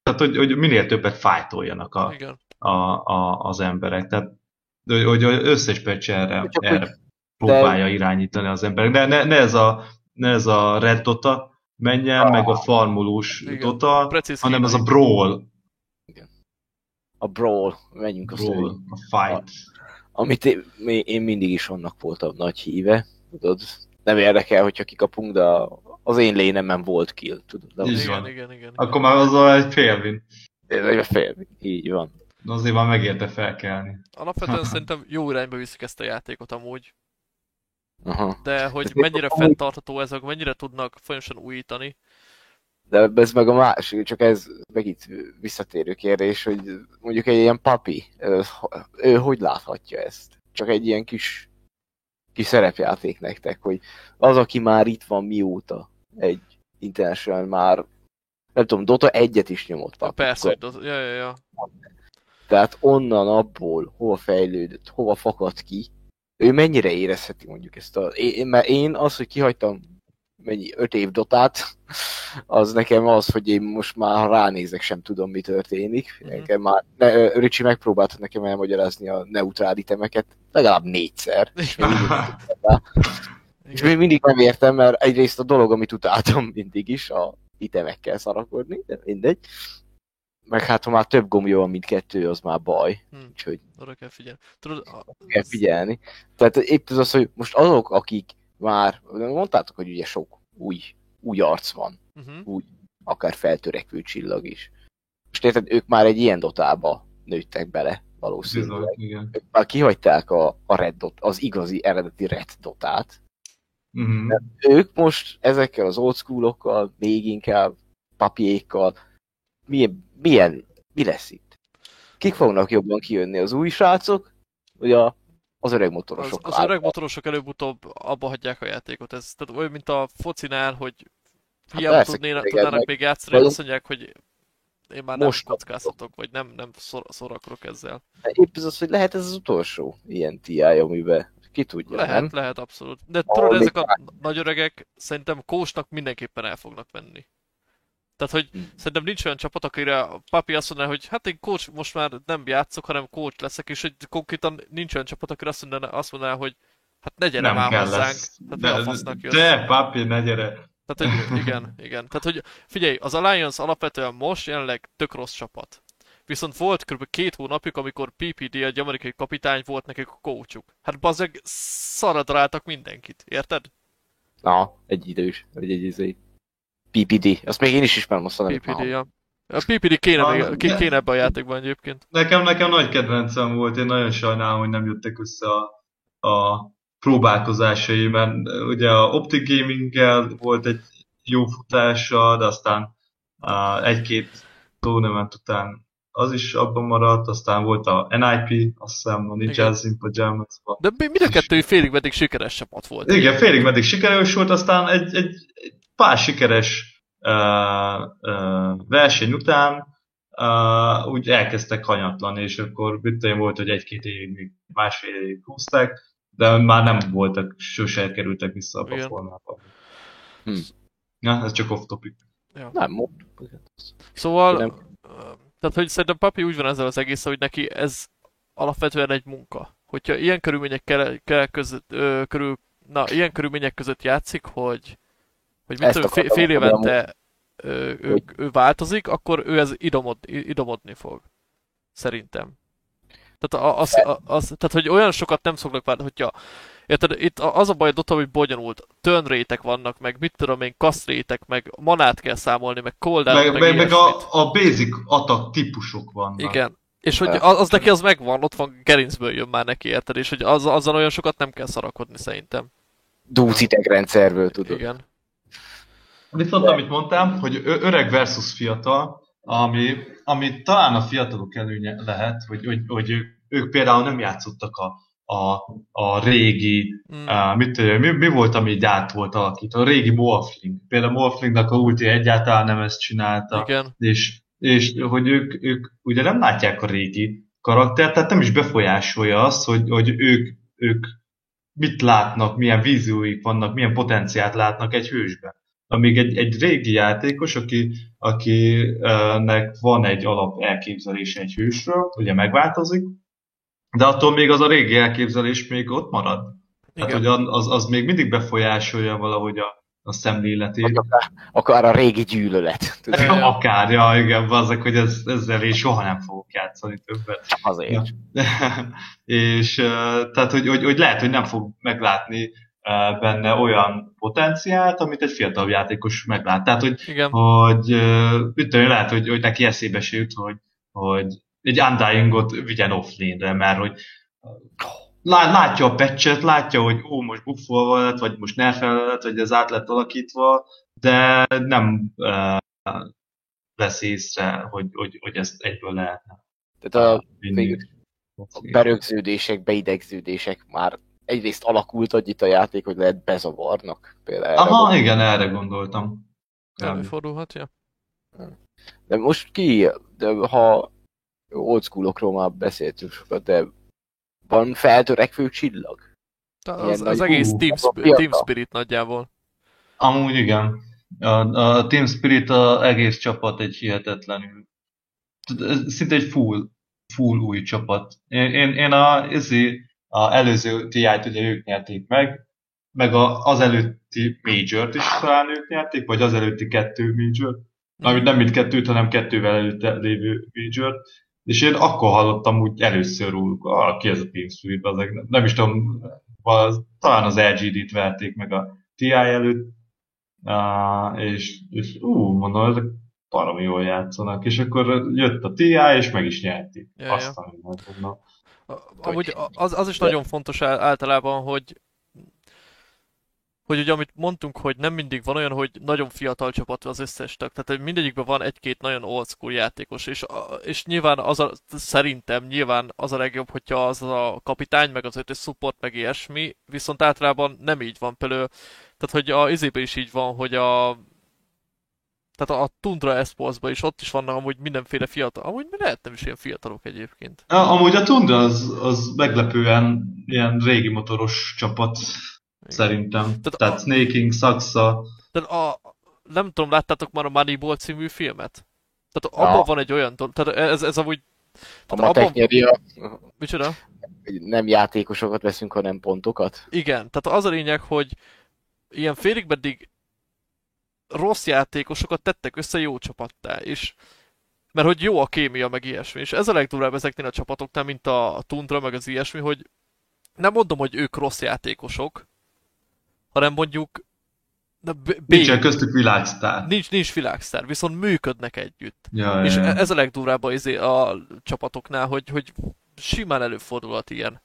tehát, hogy, hogy minél többet fájtoljanak a, igen. a, a, az emberek. Tehát, hogy, hogy összes patch erre, Csak erre próbálja irányítani az emberek. De ne, ne, ez a, ne ez a Red Dota menjen, meg a farmolós Igen. Dota, Precíz hanem ez a. Brawl, A Brawl, menjünk a Brawl, a fight. Amit én, én mindig is annak voltam nagy híve, tudod? Nem érdekel, hogyha kikapunk, de az én lénemem volt kill, tudod? De Így Igen, igen, igen. Akkor már az egy félvin. ez egy fél, így van. Azért már megérte felkelni. Alapvetően szerintem jó irányba viszik ezt a játékot amúgy, Aha. de hogy Ez mennyire fenntartható ezek, mennyire tudnak folyamatosan újítani. De ez meg a másik, csak ez meg itt visszatérő kérdés, hogy mondjuk egy ilyen papi, ő, hogy láthatja ezt? Csak egy ilyen kis, kis szerepjáték nektek, hogy az, aki már itt van mióta, egy international már, nem tudom, Dota egyet is nyomott papi. Persze, hogy az, ja, ja, ja. Tehát onnan, abból, hova fejlődött, hova fakadt ki, ő mennyire érezheti mondjuk ezt a... Én, mert én az, hogy kihagytam mennyi, öt év dotát, az nekem az, hogy én most már ha ránézek, sem tudom, mi történik. Mhm. Nekem már, ne, Ricsi megpróbálta nekem elmagyarázni a neutrál itemeket, legalább négyszer. És még. És még mindig nem értem, mert egyrészt a dolog, amit utáltam mindig is, a itemekkel szarakodni, de mindegy. meg hát ha már több gombja van, mint kettő, az már baj. Hm. Úgyhogy Arra kell figyelni. Tudod, a, kell figyelni. Tehát épp az az, hogy most azok, akik már, mondtátok, hogy ugye sok új, új arc van, uh-huh. akár feltörekvő csillag is. Most érted, ők már egy ilyen dotába nőttek bele, valószínűleg. Bizony, igen. Ők már kihagyták a, a red dot, az igazi eredeti red dotát. Mhm. Ők most ezekkel az old schoolokkal, még inkább papiékkal, milyen, milyen, mi lesz itt? Kik fognak jobban kijönni, az új srácok, vagy a, az öreg az, motorosok? az öreg motorosok előbb-utóbb abba hagyják a játékot. Ez tehát olyan, mint a focinál, hogy hiába persze, tudnénak, igen, tudnának meg- még játszani, azt mondják, hogy én már nem Most kockáztatok, vagy nem, nem szor, szorakrok ezzel. Épp az az, hogy lehet ez az utolsó ilyen TI, amiben ki tudja, Lehet, nem? lehet, abszolút. De tudod, ezek a nagy öregek szerintem kósnak mindenképpen el fognak menni. Tehát, hogy Hmm. szerintem nincs olyan csapat, akire a papi azt mondaná, hogy hát én coach most már nem játszok, hanem coach leszek, és hogy konkrétan nincs olyan csapat, akire azt mondaná, azt mondaná hogy hát ne gyere Nem már kell hozzánk. lesz. Tehát a De, fasznak jössz? de papi, ne gyere. Tehát, hogy igen, igen. Tehát, hogy figyelj, az Alliance alapvetően most jelenleg tök rossz csapat. Viszont volt kb. két hónapjuk, amikor PPD, egy amerikai kapitány volt nekik a coachuk. Hát bazzeg szarra találtak mindenkit, érted? Na, egy idős, vagy egy izé. PPD, azt még én is ismerem azt a nevét. PPD, ja. A PPD kéne, Ah, még, kéne ebbe a játékban egyébként. Nekem, nekem nagy kedvencem volt, én nagyon sajnálom, hogy nem jöttek össze a, a próbálkozásai, mert ugye a Optic Gaming-gel volt egy jó futása, de aztán egy-két tournament után az is abban maradt, aztán volt a NIP, azt hiszem a Ninja in Pajamas. De mi- mind a kettő félig meddig sikeres csapat volt. Igen, félig meddig sikeres volt, aztán egy, egy, egy pár sikeres uh, uh, verseny után uh, úgy elkezdtek hanyatlan, és akkor bütően volt, hogy egy-két évig, még másfél évig húzták, de már nem voltak, sose kerültek vissza a Igen. formába. Hm. Na, ez csak off topic. Nem, Szóval, Nem. tehát hogy szerintem Papi úgy van ezzel az egész, hogy neki ez alapvetően egy munka. Hogyha ilyen körülmények kell, kell között, ö, körül, na, ilyen körülmények között játszik, hogy, hogy mit tudom, fél, évente ő, Hogy- ő, változik, akkor ő ez idomod, idomodni fog. Szerintem. Tehát, az, a- az, tehát, hogy olyan sokat nem szoknak várni, hogyha Érted, itt az a baj a Dota, hogy bonyolult. Turn rate vannak, meg mit tudom én, cast rate meg manát kell számolni, meg cooldown, Meg, meg, meg, meg a, a basic attack típusok vannak. Igen. És hogy az, az neki az megvan, ott van, gerincből jön már neki, érted? És hogy az, azzal olyan sokat nem kell szarakodni szerintem. Dúcitek rendszerből tudod. Igen. Viszont amit mondtam, hogy öreg versus fiatal, ami, ami talán a fiatalok előnye lehet, hogy, hogy, hogy ők, ők például nem játszottak a, a, a régi, Mm. uh, mit, tudom, mi, mi volt, ami így át volt alakítva? A régi Morphling. Például Morphlingnak a ulti egyáltalán nem ezt csinálta. Igen. És, és hogy ők, ők ugye nem látják a régi karaktert, tehát nem is befolyásolja azt, hogy, hogy ők, ők mit látnak, milyen vízióik vannak, milyen potenciált látnak egy hősben. Amíg egy, egy régi játékos, aki, akinek van egy alap elképzelése egy hősről, ugye megváltozik, de attól még az a régi elképzelés még ott marad. Tehát, Igen. hogy az, az még mindig befolyásolja valahogy a, a szemléletét. Akár, akár a régi gyűlölet. Tudod, Ja. Akár, ja, igen, azok, hogy ez, ezzel én soha nem fogok játszani többet. csak azért. és uh, tehát, hogy, hogy, hogy lehet, hogy nem fog meglátni benne olyan potenciált, amit egy fiatal játékos meglát. Tehát, hogy, Igen. hogy mit tudom, én, lehet, hogy, hogy neki eszébe se jut, hogy, hogy egy Undyingot vigyen offlane-re, mert hogy lá- látja a patchet, látja, hogy ó, most buffolva lett, vagy most nerfelve lett, vagy ez át lett alakítva, de nem uh, vesz észre, hogy, hogy, hogy ezt egyből lehetne Tehát a, a berögződések, beidegződések már egyrészt alakult annyit a játék, hogy lehet bezavarnak. Például Aha, gondolok. igen, erre gondoltam. Előfordulhat, ja. De most ki, de ha old schoolokról már beszéltünk sokat, de van feltörekvő csillag? Az, Ilyen az nagy- egész Ú, team, sp- team Spirit nagyjából. Amúgy igen. A, a Team Spirit a egész csapat egy hihetetlenül. Szinte egy full, full új csapat. Én, én, én a, ezé, a előző TI-t ugye ők nyerték meg, meg a, az előtti Major-t is talán ők nyerték, vagy az előtti kettő Major. Amit nem mindkettőt, hanem kettővel előtte lévő major és én akkor hallottam úgy először róluk, ah, ki ez a Team Spirit, azok, nem is tudom, az, talán az LGD-t verték meg a TI előtt, uh, és, és ú, mondom, ezek baromi jól játszanak, és akkor jött a TI, és meg is nyerték. Ja, Azt ja. mondom. Amúgy az, az is nagyon fontos ál- általában, hogy hogy ugye amit mondtunk, hogy nem mindig van olyan, hogy nagyon fiatal csapat az összes tag, tehát hogy mindegyikben van egy-két nagyon old school játékos, és, és nyilván az a, szerintem nyilván az a legjobb, hogyha az a kapitány, meg az ötös support, meg ilyesmi, viszont általában nem így van, például, tehát hogy a izében is így van, hogy a tehát a Tundra Esportsban is ott is vannak amúgy mindenféle fiatal, amúgy lehet nem is ilyen fiatalok egyébként. Ja, amúgy a Tundra az, az meglepően ilyen régi motoros csapat, szerintem. Tehát Tehát, a- Snaking, Saxa, Tehát a, nem tudom, láttátok már a Moneyball című filmet? Tehát Ja. abban van egy olyan dolog, tehát ez, ez amúgy, A tehát matek nyeri a, micsoda? nem játékosokat veszünk, hanem pontokat. Igen, tehát az a lényeg, hogy ilyen félig meddig rossz játékosokat tettek össze jó csapattá, és mert hogy jó a kémia, meg ilyesmi, és ez a legdurvább ezeknél a csapatoknál, mint a, Tundra, meg az ilyesmi, hogy nem mondom, hogy ők rossz játékosok, hanem mondjuk de B, B, nincsen köztük világsztár. nincs, nincs világsztár, viszont működnek együtt. Ja, És ja, ja. ez a legdurvább az a csapatoknál, hogy, hogy simán előfordulhat ilyen.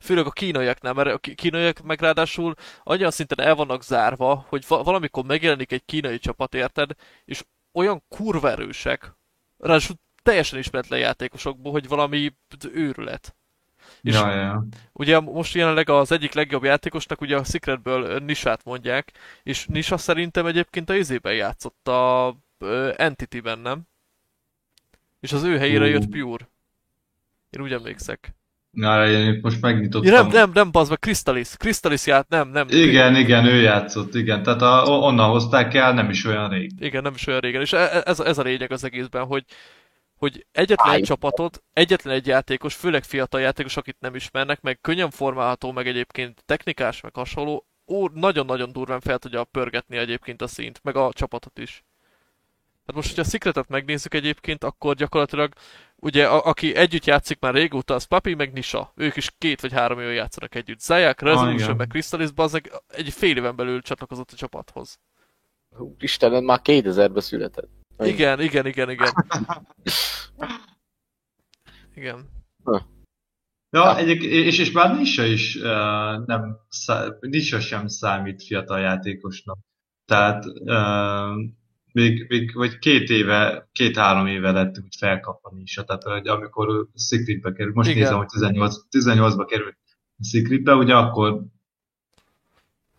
Főleg a kínaiaknál, mert a kínaiak meg ráadásul olyan szinten el vannak zárva, hogy va- valamikor megjelenik egy kínai csapat, érted? És olyan kurva erősek, ráadásul teljesen ismeretlen játékosokból, hogy valami őrület. És Ja, ja. Ugye most jelenleg az egyik legjobb játékosnak ugye a Secretből Nisát mondják, és Nisa szerintem egyébként a izében játszott a Entity-ben, nem? És az ő helyére jött Pure. Én úgy emlékszek. Na, én most megnyitottam. Ja, nem, nem, nem, bazd meg, Crystallis. Crystallis ját, nem, nem. Igen, igen, ő játszott, igen. Tehát a, onnan hozták el, nem is olyan rég. Igen, nem is olyan régen. És e- ez, ez a lényeg az egészben, hogy, hogy egyetlen egy csapatot, egyetlen egy játékos, főleg fiatal játékos, akit nem ismernek, meg könnyen formálható, meg egyébként technikás, meg hasonló, ó, nagyon-nagyon durván fel tudja pörgetni egyébként a szint, meg a csapatot is. Tehát most, hogyha a Secretet megnézzük egyébként, akkor gyakorlatilag ugye a, aki együtt játszik már régóta, az Papi meg Nisa. Ők is két vagy három éve játszanak együtt. Zayak, Resolution, igen. meg Crystallis, bazzeg, egy fél éven belül csatlakozott a csapathoz. Istenem, már 2000-ben született. Igen, igen, igen, igen. Igen. Ja, egyik, és, és már Nisha is uh, nem, szá, Nisha sem számít fiatal játékosnak. Tehát uh, még, még vagy két éve, két-három éve lett úgy felkapva Nisha, tehát hogy amikor Secretbe került, most Igen. nézem, hogy 18, 18-ba került Secretbe, ugye akkor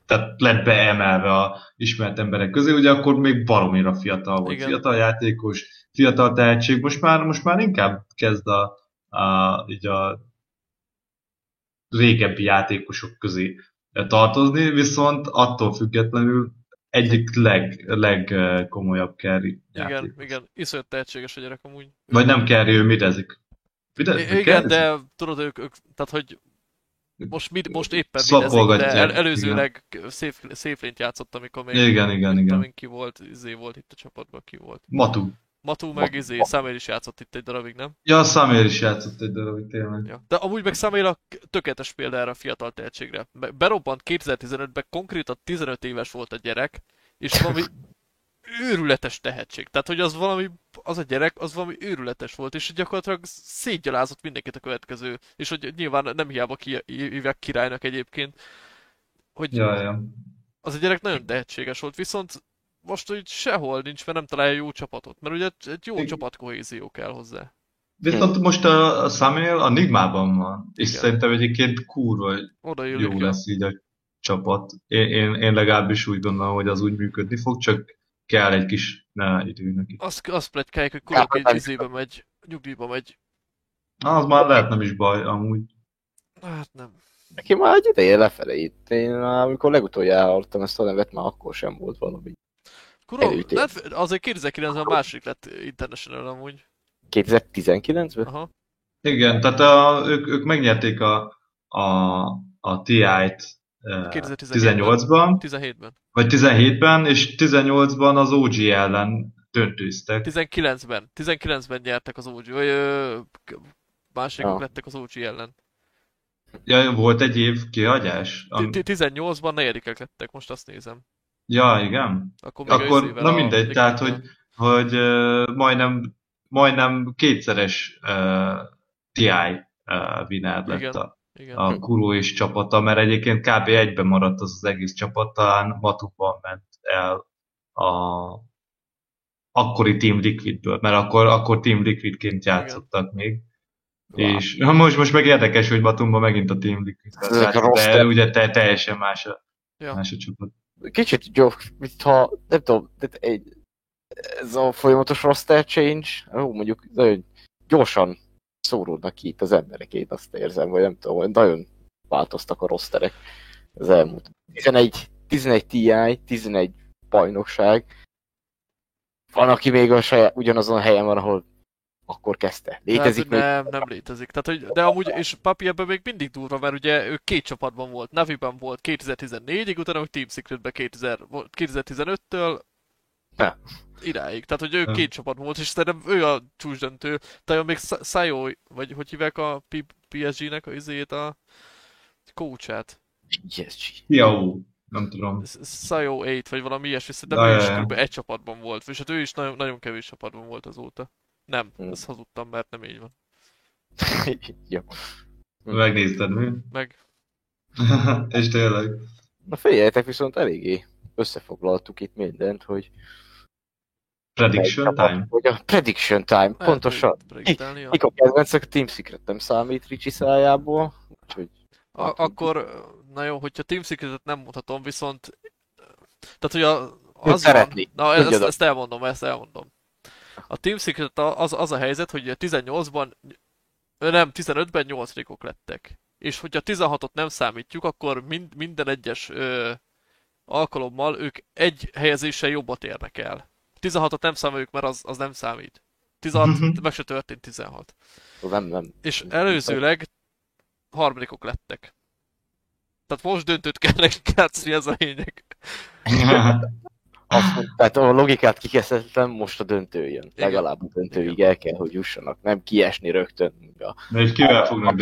tehát lett beemelve a ismert emberek közé, ugye akkor még baromira fiatal volt. Igen. Fiatal játékos, fiatal tehetség, most már, most már inkább kezd a, a, így a régebbi játékosok közé tartozni, viszont attól függetlenül egyik leg, legkomolyabb carry Igen, játékos. igen, iszonyat tehetséges a gyerek amúgy. Vagy nem carry, ő midezik. Midezik? Igen, de tudod, ők, ők tehát hogy most, mid, most éppen midezik, de el, előzőleg safe, safe lane-t játszott, amikor még Igen, igen, igen. tudom, ki volt, izé volt itt a csapatban, ki volt. Matu. Matu meg izé, Samuel is játszott itt egy darabig, nem? Ja, Samuel is játszott egy darabig tényleg. Ja. De amúgy meg Samuel a tökéletes példa erre a fiatal tehetségre. Be- Berobbant 2015-ben, konkrétan 15 éves volt a gyerek, és valami őrületes tehetség. Tehát, hogy az valami, az a gyerek, az valami őrületes volt, és gyakorlatilag szétgyalázott mindenkit a következő. És hogy nyilván nem hiába ki- hívják királynak egyébként, hogy Ja, ja. az a gyerek nagyon tehetséges volt, viszont most úgy sehol nincs, mert nem találja jó csapatot. Mert ugye egy jó Igen. csapatkohézió kell hozzá. Viszont most a a Samuel a Nigmában van, és Igen. szerintem egyébként kurva Oda jó illik. lesz így a csapat. Én, én, én legalábbis úgy gondolom, hogy az úgy működni fog, csak kell egy kis ne, idő neki. Azt, azt pletykálják, hogy Kurok egy izébe megy, nyugdíjba megy. Az már lehet nem is baj, amúgy. Hát nem. Neki már egy ideje lefele itt. Én amikor legutoljára hallottam ezt a nevet, már akkor sem volt valami. Előítél. hát azért 2009-ben a második lett International amúgy. 2019-ben? Aha. Igen, tehát a, ők, ők megnyerték a, a, a TI-t eh, 2018-ban. 18-ban, 17-ben. vagy 17-ben, és 18-ban az OG ellen döntőztek. 19-ben. 19-ben nyertek az OG. Vagy ö, k- másikok Ah. lettek az OG ellen. Ja, volt egy év kihagyás? Am- ti- 18-ban negyedikek lettek, most azt nézem. Ja, igen. Akkor még a Akkor, na a mindegy, tehát, Liquidnál. hogy, hogy uh, majdnem, majdnem kétszeres uh, TI uh, winner lett Igen. a, Igen. a Kuro és csapata, mert egyébként kb. egyben maradt az az egész csapat, talán Matuban ment el a akkori Team Liquidből, mert akkor, akkor Team Liquidként játszottak még. Wow. És na most, most meg érdekes, hogy Batumban megint a Team Liquid Ezek a de ter- ugye te, teljesen más a, Ja. más a csapat. Kicsit gyors, mintha, nem tudom, egy, ez a folyamatos roster change, ó, mondjuk nagyon gyorsan szóródnak ki itt az emberek, én azt érzem, vagy nem tudom, nagyon változtak a rosterek az elmúlt. 11, 11 TI, 11 bajnokság. Van, aki még a saját, ugyanazon a helyen van, ahol akkor kezdte. Létezik hát, még? Nem, nem létezik. Tehát, hogy, de amúgy, és Papi ebben még mindig durva, mert ugye ő két csapatban volt. Naviban volt 2014-ig, utána meg Team Secretben 2000, volt 2015-től Ne. idáig. Tehát, hogy ő Ja. két csapatban volt, és szerintem ő a csúcsdöntő. Tehát még Sayo, vagy hogy hívják a PSG-nek a izét, a coachát. PSG. Jó, nem tudom. Sayo 8, vagy valami ilyesmi, szerintem ő is kb. egy csapatban volt. És hát ő is nagyon, nagyon kevés csapatban volt azóta. Nem, Hmm. ezt hazudtam, mert nem így van. Jó. Megnézted mi? Meg és tényleg. Na figyeljetek, viszont eléggé összefoglaltuk itt mindent, hogy Prediction time? Hogy a prediction time, lehet pontosan. Mik a kedvencek? Team Secret nem számít Ricsi szájából, úgyhogy A- akkor, na jó, hogyha Team Secret-et nem mondhatom, viszont tehát, hogy a, az van, na ezt, ezt elmondom, ezt elmondom. A Team Secret az, az a helyzet, hogy 18-ban, ö, nem, 15-ben 8 lettek. És hogyha 16-ot nem számítjuk, akkor mind, minden egyes ö, alkalommal ők egy helyezéssel jobbat érnek el. 16-ot nem számoljuk, mert az, az nem számít. 16, meg se történt 16. az nem, nem. És előzőleg harmadikok lettek. Tehát most döntőt kell nekik játszani, ez a lényeg. Azt, tehát a logikát kikezdhetetlen, most a döntő jön. Legalább a döntőig el kell, hogy jussanak. Nem kiesni rögtön. Ja. Na és kivel fognak?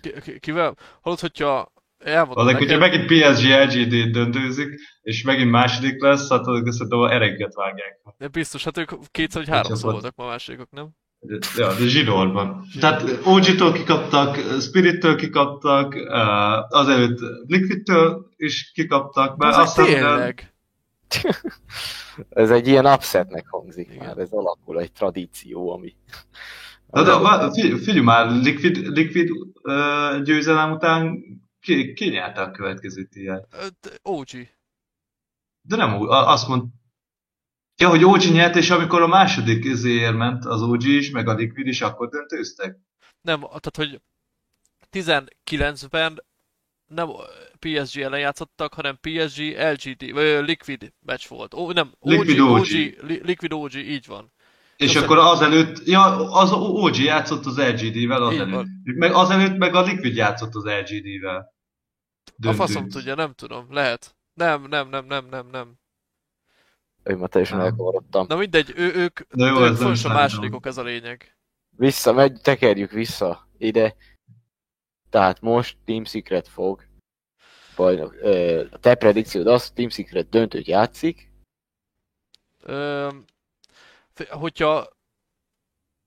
Ki- ki- Kivel? Hallod, hogyha elmondom Azok, hogyha neked, megint PSG LGD döntőzik, és megint második lesz, hát azok szerintem a ereget vágják. de biztos, hát ők kétszer vagy háromszor voltak ma másikok, nem? De- Ja, de zsinórban. Tehát OG-tól kikaptak, Spirit-től kikaptak, uh, azelőtt Liquid-től is kikaptak, mert azt hiszem. Ez egy ilyen upsetnek hangzik Igen. már, ez alakul egy tradíció, ami... De, de figyelj már, Liquid, Liquid uh, győzelem után ki, ki nyerte a következő de OG. De nem úgy, azt mond... Ja, hogy OG nyert, és amikor a második izéért ment az OG is, meg a Liquid is, akkor döntőztek. Nem, tehát hogy 19-ben nem PSG ellen játszottak, hanem PSG LGD, vagy Liquid match volt. Ó, nem, OG, Liquid OG, OG. Li- Liquid OG, így van. És Köszönöm. akkor azelőtt, ja, az OG játszott az LGD-vel azelőtt. Meg azelőtt meg a Liquid játszott az LGD-vel. A faszom tudja, nem tudom, lehet. Nem, nem, nem, nem, nem, nem. Ő már teljesen elkavarodtam. Na mindegy, ő, ők, De jó, ők fontos a másodikok, ez a lényeg. Vissza, megy, tekerjük vissza ide. Tehát most Team Secret fog bajnok, ö, a te predikciód az, Team Secret döntőt játszik, Ö, hogyha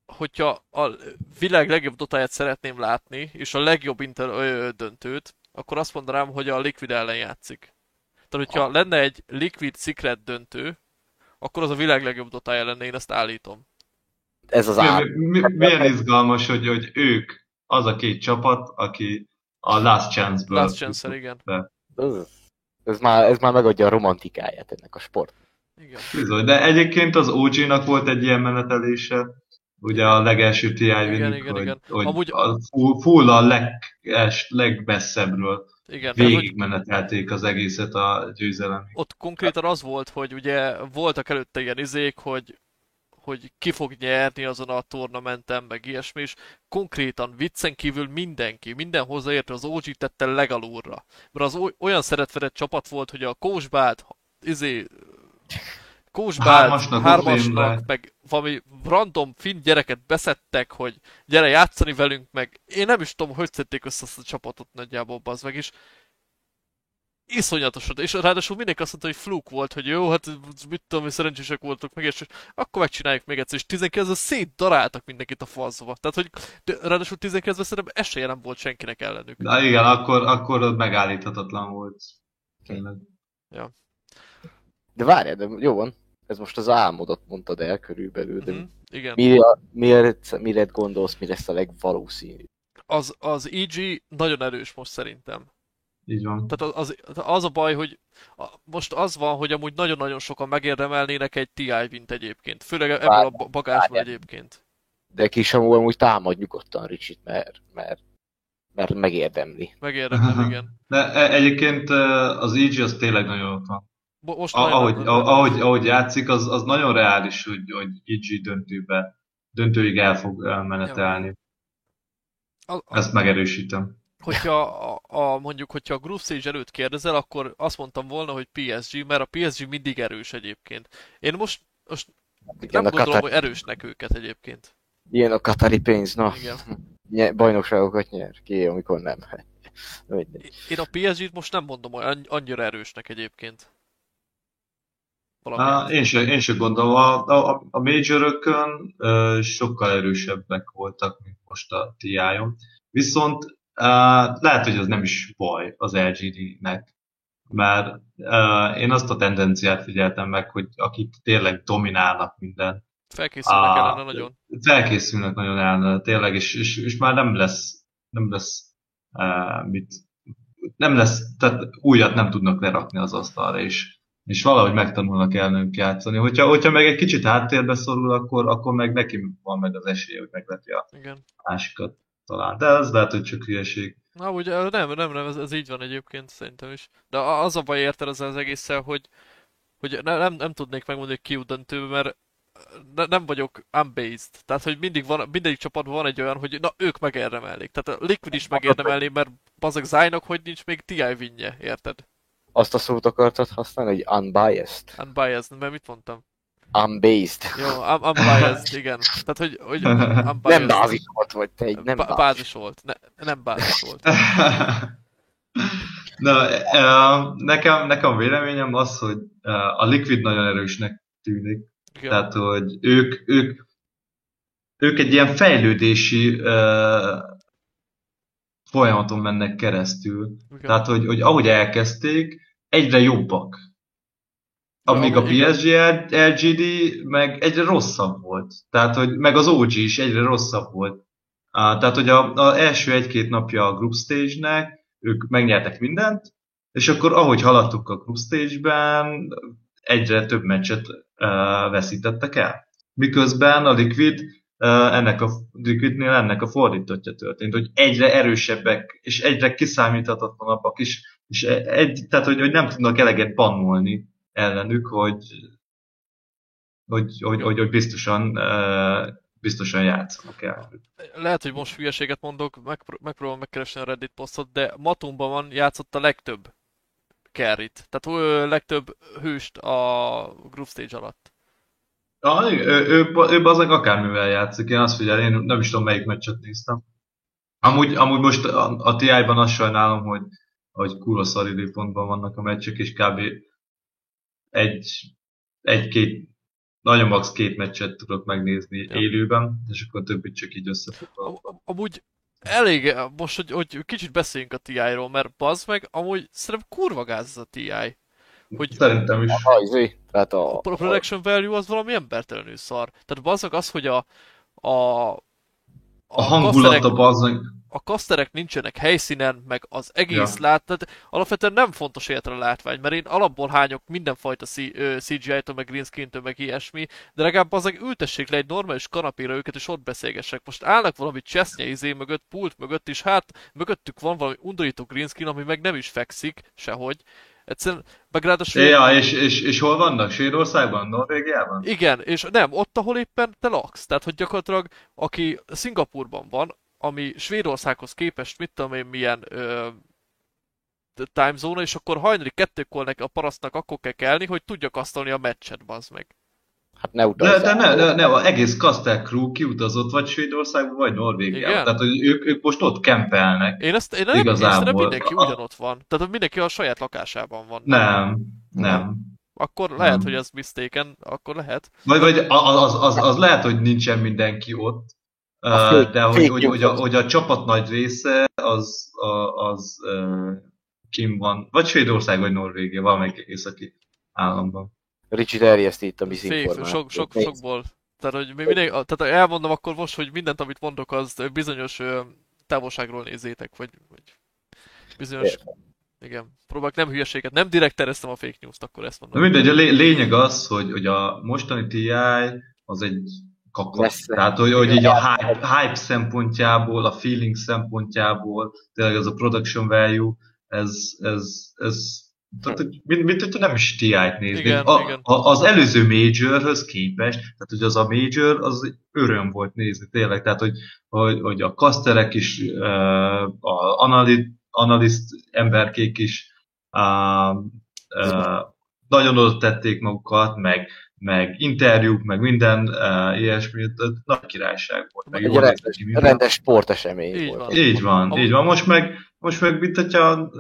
hogyha a világ legjobb dotáját szeretném látni, és a legjobb inter ö, döntőt, akkor azt mondanám, hogy a Liquid ellen játszik. Tehát, hogyha lenne egy Liquid Secret döntő, akkor az a világ legjobb dotája lenne, én ezt állítom. ez az Mi, ár. mi, mi, milyen izgalmas, hogy, hogy ők az a két csapat, aki a Last Chance-ből Last chance igen. Ez, ez, már, ez már megadja a romantikáját ennek a sport. Igen. Bizony, de egyébként az OG-nak volt egy ilyen menetelése, ugye a legelső TI Igen, igen, hogy, igen. hogy Amúgy- a full, full a leges, legbesszebbről Igen, mert hogy végigmenetelték az egészet a győzelemig. ott konkrétan az volt, hogy ugye voltak előtte ilyen izék, hogy hogy ki fog nyerni azon a tornamenten, meg ilyesmi, és konkrétan viccen kívül mindenki, minden hozzáértő az OG tette legalúrra. Mert az oly- olyan szeretvedett csapat volt, hogy a Kósbát, izé, Kósbált, Hármasnak, meg valami random finn gyereket beszedtek, hogy gyere játszani velünk, meg én nem is tudom, hogy szedték össze azt a csapatot nagyjából, az meg is. Iszonyatosan, és ráadásul mindenki azt mondta, hogy fluk volt, hogy jó, hát mit tudom, hogy szerencsések voltak meg, és akkor megcsináljuk még egyszer, és 19 szétdaráltak mindenkit a faszba. Tehát, hogy de ráadásul 19 szerintem esélye nem volt senkinek ellenük. De igen, akkor, akkor az megállíthatatlan volt. Tényleg. De várjál, de jó van. Ez most az álmodot mondtad el körülbelül, de Mhm, Igen. mire, mire, mire gondolsz, mi lesz a legvalószínűbb? Az, az EG nagyon erős most szerintem. Így van. Tehát az, az, az a baj, hogy a- most az van, hogy amúgy nagyon-nagyon sokan megérdemelnének egy TI vint egyébként. Főleg ebből a ba- bagásból egyébként. De kis amúgy amúgy támad nyugodtan Ricsit, mert, mert, mert megérdemli. Megérdemlem, igen. De e- egyébként e, az EG az tényleg nagyon ott van. Most A, ahogy, a- ahogy, ahogy játszik, az, az nagyon reális, hogy, hogy EG döntőbe, döntőig el fog elmenetelni. a- a- Ezt megerősítem. Hogyha a, a, mondjuk, hogyha a Group Stage előtt kérdezel, akkor azt mondtam volna, hogy PSG, mert a PSG mindig erős egyébként. Én most, most Igen, nem a gondolom, Katar, hogy erősnek őket egyébként. ilyen a katari pénz, na, Igen. bajnokságokat nyer ki, amikor nem. Mindegy. Én a PSG-t most nem mondom, hogy anny- annyira erősnek egyébként. Á, Valamiért. én sem, én sem gondolom. A, a, a majorökön sokkal erősebbek voltak, mint most a TI-on. Viszont á, lehet, hogy ez nem is baj az LGD-nek, mert á, én azt a tendenciát figyeltem meg, hogy akik tényleg dominálnak minden, Felkészülnek Á, ellene nagyon. felkészülnek nagyon ellene, tényleg, és, és, és már nem lesz, nem lesz uh, mit, nem lesz, tehát újat nem tudnak lerakni az asztalra, és, és valahogy megtanulnak ellenünk játszani. Hogyha, hogyha meg egy kicsit háttérbe szorul, akkor, akkor meg neki van meg az esélye, hogy megleti a Igen. másikat talán. De ez lehet, hogy csak hülyeség. Na, ugye nem, nem, nem, ez, ez így van egyébként szerintem is. De az a baj érted ezzel az egésszel, hogy, hogy ne, nem, nem tudnék megmondani, hogy ki jut döntőbe, mert ne, nem vagyok unbased. Tehát, hogy mindig van, mindegyik csapatban van egy olyan, hogy na, ők megérdemelnék. Tehát a Liquid is megérdemelné, mert bazeg Zájnak, hogy nincs még TI vinje, érted? Azt a szót akartad használni, hogy unbiased? Unbiased, mert mit mondtam? Unbased. Jó, un- unbiased, igen. Tehát, hogy, hogy unbiased. Nem bázisolt vagy te egy, nem Ba- bázis. bázis volt. Ne, nem bázis volt. Na, nekem, nekem a véleményem az, hogy a Liquid nagyon erősnek tűnik. Igen. Tehát, hogy ők, ők, ők egy ilyen fejlődési folyamaton mennek keresztül. igen. Tehát, hogy, hogy ahogy elkezdték, egyre jobbak. Amíg a. PSG LGD meg egyre rosszabb volt. Tehát, hogy meg az OG is egyre rosszabb volt. Tehát, hogy a, a első egy-két napja a Group Stage-nek, ők megnyertek mindent, és akkor ahogy haladtuk a Group Stage-ben, egyre több meccset uh, veszítettek el. Miközben a Liquid uh, ennek a Liquidnél ennek a fordítottja történt, hogy egyre erősebbek, és egyre kiszámíthatatlanabbak is, és egy, tehát, hogy, hogy nem tudnak eleget bannolni ellenük, hogy, hogy, hogy, hogy, hogy biztosan, biztosan játszanak el. Lehet, hogy most hülyeséget mondok, megpró- megpróbálom megkeresni a Reddit posztot, de Matumban van játszott a legtöbb carryt. Tehát ö, legtöbb hőst a Group Stage alatt. Ah, ő, ő, ő, ő azok akármivel játszik, én azt figyelem, én nem is tudom melyik meccset néztem. Amúgy, amúgy most a, a TI-ban azt sajnálom, hogy, hogy kurva szar időpontban vannak a meccsek, és kb. Egy, egy-két, nagyon max. két meccset tudok megnézni Ja. élőben, és akkor többit csak így összefoglalom. Am- Amúgy elég, most, hogy, hogy kicsit beszéljünk a TI-ról, mert bazd meg, amúgy szerintem kurva gáz ez a TI. Hogy Szerintem is. A, izé, tehát a, a production value az valami embertelenül szar. Tehát bazd meg az, hogy a a, A hangulata kaszterek- bazzeg. A kaszterek nincsenek helyszínen, meg az egész Ja. lát, tehát alapvetően nem fontos életre a látvány, mert én alapból hányok mindenfajta CGI-től, meg green screen-től, meg ilyesmi, de legalább azok ültessék le egy normális kanapéra őket, és ott beszélgessek. Most állnak valami csesznye izé mögött, pult mögött, és hát mögöttük van valami undorító green screen, ami meg nem is fekszik sehogy. Egyszerűen, meg ráadásul... Ja, és, és, és hol vannak? Svédországban? Norvégiában? Igen, és nem, ott, ahol éppen te laksz. Tehát, hogy gyakorlatilag, aki Szingapurban van, ami Svédországhoz képest, mit tudom én, milyen ö, time zone és akkor hajnali kettőkor neki a parasztnak akkor kell kelni, hogy tudja kasztolni a meccset, bazd meg. Hát ne De, utazzál. de ne, ne, ne, az egész Kastel Crew kiutazott vagy Svédországba, vagy Norvégiába. Igen? Tehát, hogy ők, ők most ott kempelnek. Én ezt én nem Igazából. Igazából. mindenki ugyanott van. Tehát mindenki a saját lakásában van. Nem, nem. Akkor lehet, Nem. hogy ez mistaken, akkor lehet. Vagy, vagy a- az, az, az lehet, hogy nincsen mindenki ott, A fake- de hogy, hogy, hogy, a, news. hogy a csapat nagy része az, a- az uh, kim van. Vagy Svédország, vagy Norvégia, valamelyik északi államban. Ricsi terjeszti itt a Fék, mizinformációt. sok, sok, sokból. Tehát, hogy mi minden, tehát elmondom akkor most, hogy mindent, amit mondok, az bizonyos távolságról nézzétek, vagy, vagy bizonyos, Értem. igen, próbálok nem hülyeséget, nem direkt tereztem a fake news-t, akkor ezt De mondom. mindegy, a lé- lényeg az, hogy, hogy a mostani TI az egy kakasz. Tehát, hogy, hogy így a hype, hype szempontjából, a feeling szempontjából, tényleg ez a production value, ez, ez, ez tehát, hogy mint, mint hogyha nem is TI-t néznék. Igen, a, igen. A, az előző Majorhöz képest, tehát hogy az a Major, az öröm volt nézni tényleg, tehát hogy, hogy, hogy a kaszterek is, uh, a analit, analiszt emberkék is uh, uh, nagyon oda tették magukat, meg, meg interjúk, meg minden uh, ilyesmi, nagy királyság volt. Meg Egy rendes, minden. rendes sportesemény Így volt. van. Így van, így van. Most meg, most meg mint hogyha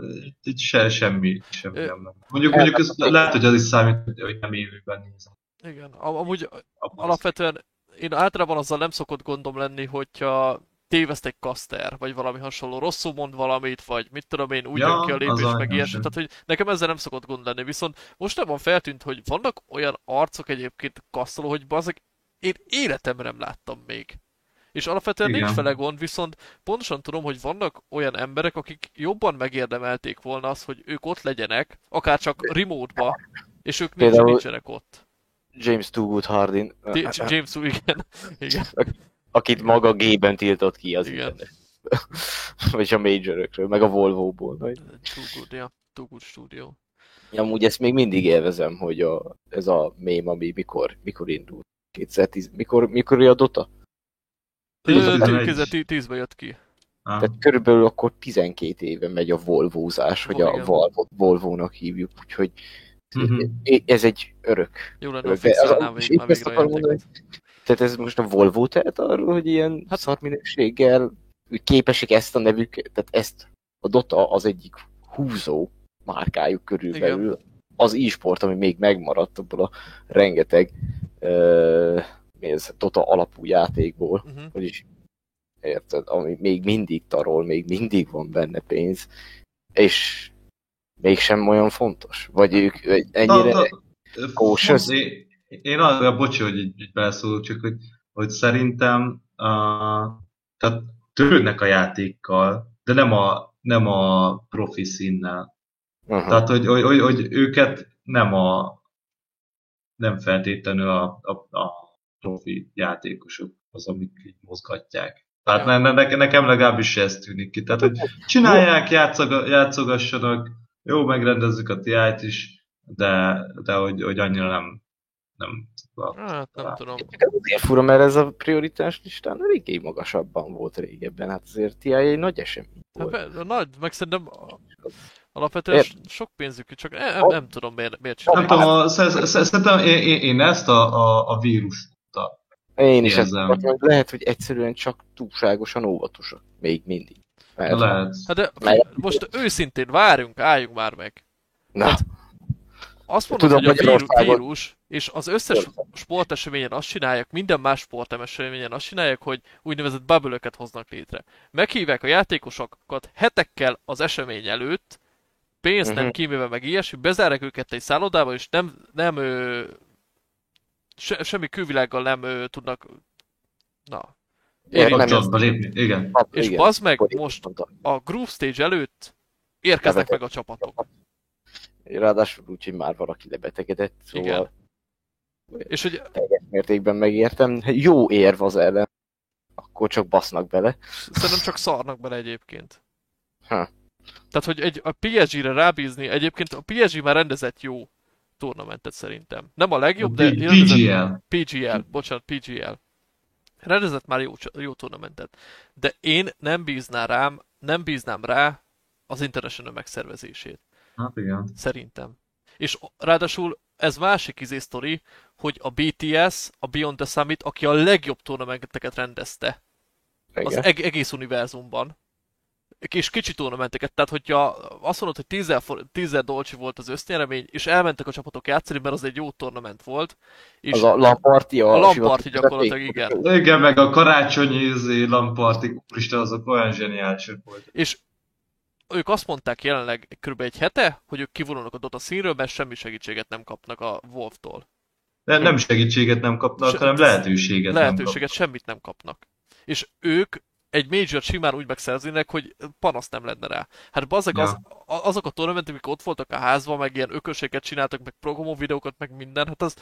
itt se, semmi, semmi nem. Mondjuk, mondjuk ez, lehet, hogy az is számít, hogy nem élőben nézem. Igen, Am- amúgy Abban alapvetően én általában azzal nem szokott gondom lenni, hogyha téveszt egy kaszter, vagy valami hasonló, rosszul mond valamit, vagy mit tudom én, úgy Ja, jön ki a lépés, meg ilyesmi. Tehát, hogy nekem ezzel nem szokott gond lenni. Viszont mostában feltűnt, hogy vannak olyan arcok egyébként kasztoló, hogy bazeg, én életemben nem láttam még. És alapvetően Igen. nincs vele gond, viszont pontosan tudom, hogy vannak olyan emberek, akik jobban megérdemelték volna azt, hogy ők ott legyenek, akár csak remote-ba, és ők nincs, Például- nincsenek ott. James Toogood Hardin, T- James Wu, igen. igen. Akit maga G-ben tiltott ki az Igen. Vagy a majorökről, meg a Volvo-ból. Vagy. Too good, ja. Too good studio. Amúgy ezt még mindig élvezem, hogy a, ez a mém, ami mikor, mikor indult. 2010, mikor, mikor a Dota? Tizenegy. 2010-ben jött ki. Ah. Tehát körülbelül akkor 12 éve megy a Volvózás, hogy a. Volvo, Volvo-nak hívjuk, úgyhogy Mhm. ez egy örök. Jó lenne, ha De az- és már ezt végre akarom mondani. Tehát ez most a Volvo tehet arról, hogy ilyen hát, Hát- szar minőséggel képesek ezt a nevük, tehát ezt a Dota az egyik húzó márkájuk körülbelül. Az e-sport, ami még megmaradt abból a rengeteg uh, mi ez, Dota alapú játékból, Uh-huh. vagyis érted, ami még mindig tarol, még mindig van benne pénz, és mégsem olyan fontos. Vagy ők ennyire... Na, na. Én, én arra, bocsi, hogy így, így beleszólok, csak hogy, hogy szerintem uh, tehát törődnek a játékkal, de nem a, nem a profi színnel. Aha. Tehát, hogy, hogy, hogy, hogy őket nem a nem feltétlenül a, a, a profi játékosok az, amik így mozgatják. Tehát ne, ne, nekem legalábbis ez tűnik ki. Tehát, hogy csinálják, játszoga, játszogassanak, jó, megrendezzük a TI-t is, de, de hogy, hogy annyira nem, nem Hát nem tudom. Azért fura, mert ez a prioritás listán eléggé magasabban volt régebben. Hát azért TI egy nagy esemény Hát volt. be, nagy, meg szerintem a- alapvetően Ért- sok pénzük, csak nem, nem, nem tudom miért, miért Nem csinálják. tudom, a, sz- sz- szerintem én, én, én ezt a, a, a vírus. Én is ezt érzem. akartam, hogy lehet, hogy egyszerűen csak túlságosan óvatosak. Még mindig. Mert, Lehet. Hát de Mert- most őszintén várjunk, álljunk már meg. Na, Hát, Azt mondod, Tudom, hogy a víru- Magyarországon- vírus, és az összes sporteseményen azt csinálják, minden más sporteseményen azt csinálják, hogy úgynevezett bubble hoznak létre. Meghívják a játékosokat hetekkel az esemény előtt, pénzt nem Mhm. kímélve meg ilyesmi, bezárják őket egy szállodába, és nem, nem ö, se, semmi külvilággal nem ö, tudnak na. Kapcsolatba lépni, igen. hát, És igen, bazd meg, most a Groove Stage előtt érkeznek meg a csapatok. Ráadásul úgy, hogy már valaki lebetegedett, szóval És hogy teljes mértékben megértem. Jó érv az ellen, akkor csak basznak bele. Szerintem csak szarnak bele egyébként. Ha. Tehát, hogy egy, a PSG-re rábízni, egyébként a PSG már rendezett jó turnamentet szerintem. Nem a legjobb, de PGL. PGL, bocsánat, PGL. Rendezett már jó, jó turnamentet. De én nem bízná rám, nem bíznám rá az International megszervezését. Hát igen. Szerintem. És ráadásul ez másik izé sztori, hogy a BTS, a Beyond the Summit, aki a legjobb tornamenteket rendezte az Igen. eg- egész univerzumban. És kicsi tornamenteket, tehát hogyha azt mondod, hogy 10 for- 10 dolcsi volt az össznyeremény, és elmentek a csapatok játszani, mert az egy jó tornament volt, és Az a lamparti, a, a Lamparti gyakorlatilag, igen. Igen, meg a karácsonyi izé, lampartik, úristen, azok olyan zseniálisak voltak. És ők azt mondták jelenleg kb. egy hete, hogy ők kivonulnak a Dota színről, mert semmi segítséget nem kapnak a Wolf-tól. De nem segítséget nem kapnak, Se- hanem lehetőséget, Lehetőséget semmit nem kapnak. És ők egy major simán úgy megszerznének, hogy panaszt nem lenne rá. Hát bazzeg, Ja. az, azok a tornamentek, amik ott voltak a házban, meg ilyen ökösséget csináltak, meg promo videókat, meg minden, hát az,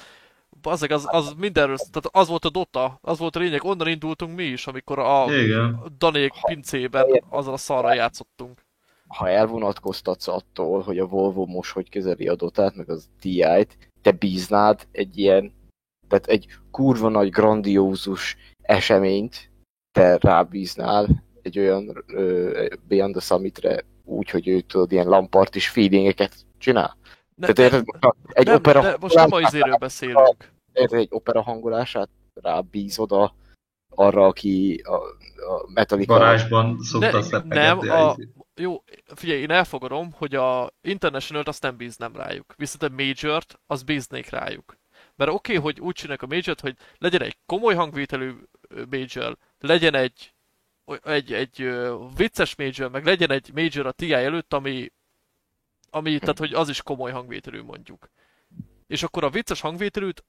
bazzeg, az, az mindenről, tehát az volt a Dota, az volt a lényeg, onnan indultunk mi is, amikor a. Igen. Danék pincében azzal a szarral játszottunk. Ha elvonatkoztatsz attól, hogy a Volvo most hogy kezeli a Dotát, meg az TI-t, te bíznád egy ilyen, tehát egy kurva nagy, grandiózus eseményt, te rábíznál egy olyan ö, Beyond the Summitre, úgy, hogy ő tudod, ilyen lampartis feelingeket csinál. Ne, Tehát érted, egy nem, opera de most nem a izéről beszélünk. érted, egy opera hangolását rábízod a, arra, aki a, a Metallica Varázsban szokta szeppegetni. nem, a... Jó, figyelj, én elfogadom, hogy a International-t azt nem bíznám rájuk. Viszont a Major-t, azt bíznék rájuk. Mert oké, okay, hogy úgy csinálják a Major-t, hogy legyen egy komoly hangvételű Major, legyen egy, egy, egy vicces Major, meg legyen egy Major a TI előtt, ami, ami tehát hogy az is komoly hangvételű mondjuk. És akkor a vicces hangvételűt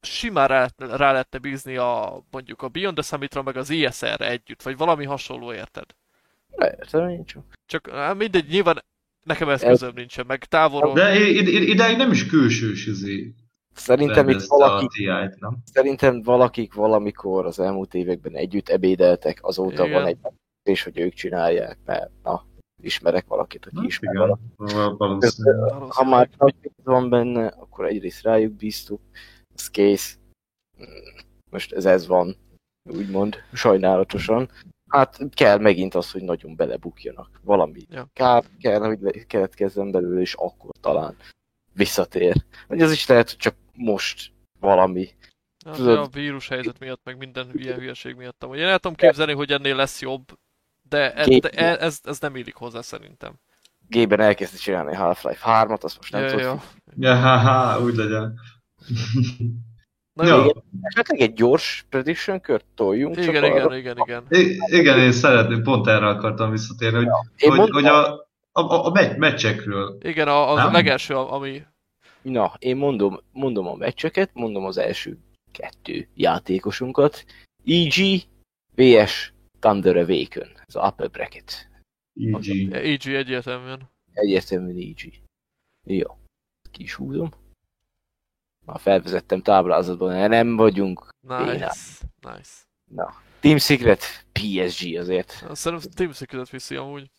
simán rá, rá lehetne bízni a, mondjuk a Beyond the Summitra, meg az ESR-re együtt, vagy valami hasonló, érted? Érted, nincs. Csak hát mindegy, nyilván nekem ez Ez- nincsen, meg távolról. De id- id- idáig nem is külsős izé Szerintem itt valaki, TI-t, nem? szerintem valakik valamikor az elmúlt években együtt ebédeltek, azóta Igen. van egy és hogy ők csinálják, mert na, ismerek valakit, aki ismer Igen, valakit. valószínűleg. Ha már nagy van benne, akkor egyrészt rájuk bíztuk, az kész. Most ez ez van, úgymond, sajnálatosan. Hát kell megint az, hogy nagyon belebukjanak. Valami Ja. kár kell, hogy le- keletkezzen belőle, és akkor talán visszatér. Vagy az is lehet, hogy csak most valami. Hát, tudod- a vírus helyzet miatt, meg minden ilyen hülyeség miatt. Amúgy én el tudom képzelni, hogy ennél lesz jobb, de, e, de e, ez, ez nem illik hozzá szerintem. Gében elkezdte csinálni Half-Life 3-at, azt most nem Ja, tudod. ja. Ja, ha, ha, úgy legyen. Na Ja. jó, Esetleg egy gyors prediction kört toljunk. csak igen, arra. igen, igen, igen. I- igen, én szeretném, pont erre akartam visszatérni, hogy, Én hogy, mondtam, hogy a, a, a, meccs, meccsekről. Igen, a, a legelső, ami... Na, én mondom, mondom a meccseket, mondom az első kettő játékosunkat. EG vs Thunder Awaken, az upper bracket. EG. EG egyértelműen. Egyértelműen EG. Jó. Ki is húzom. Már felvezettem táblázatban, nem vagyunk. Nice, nice. Team Secret, PSG azért. Szerintem Team Secret viszi amúgy.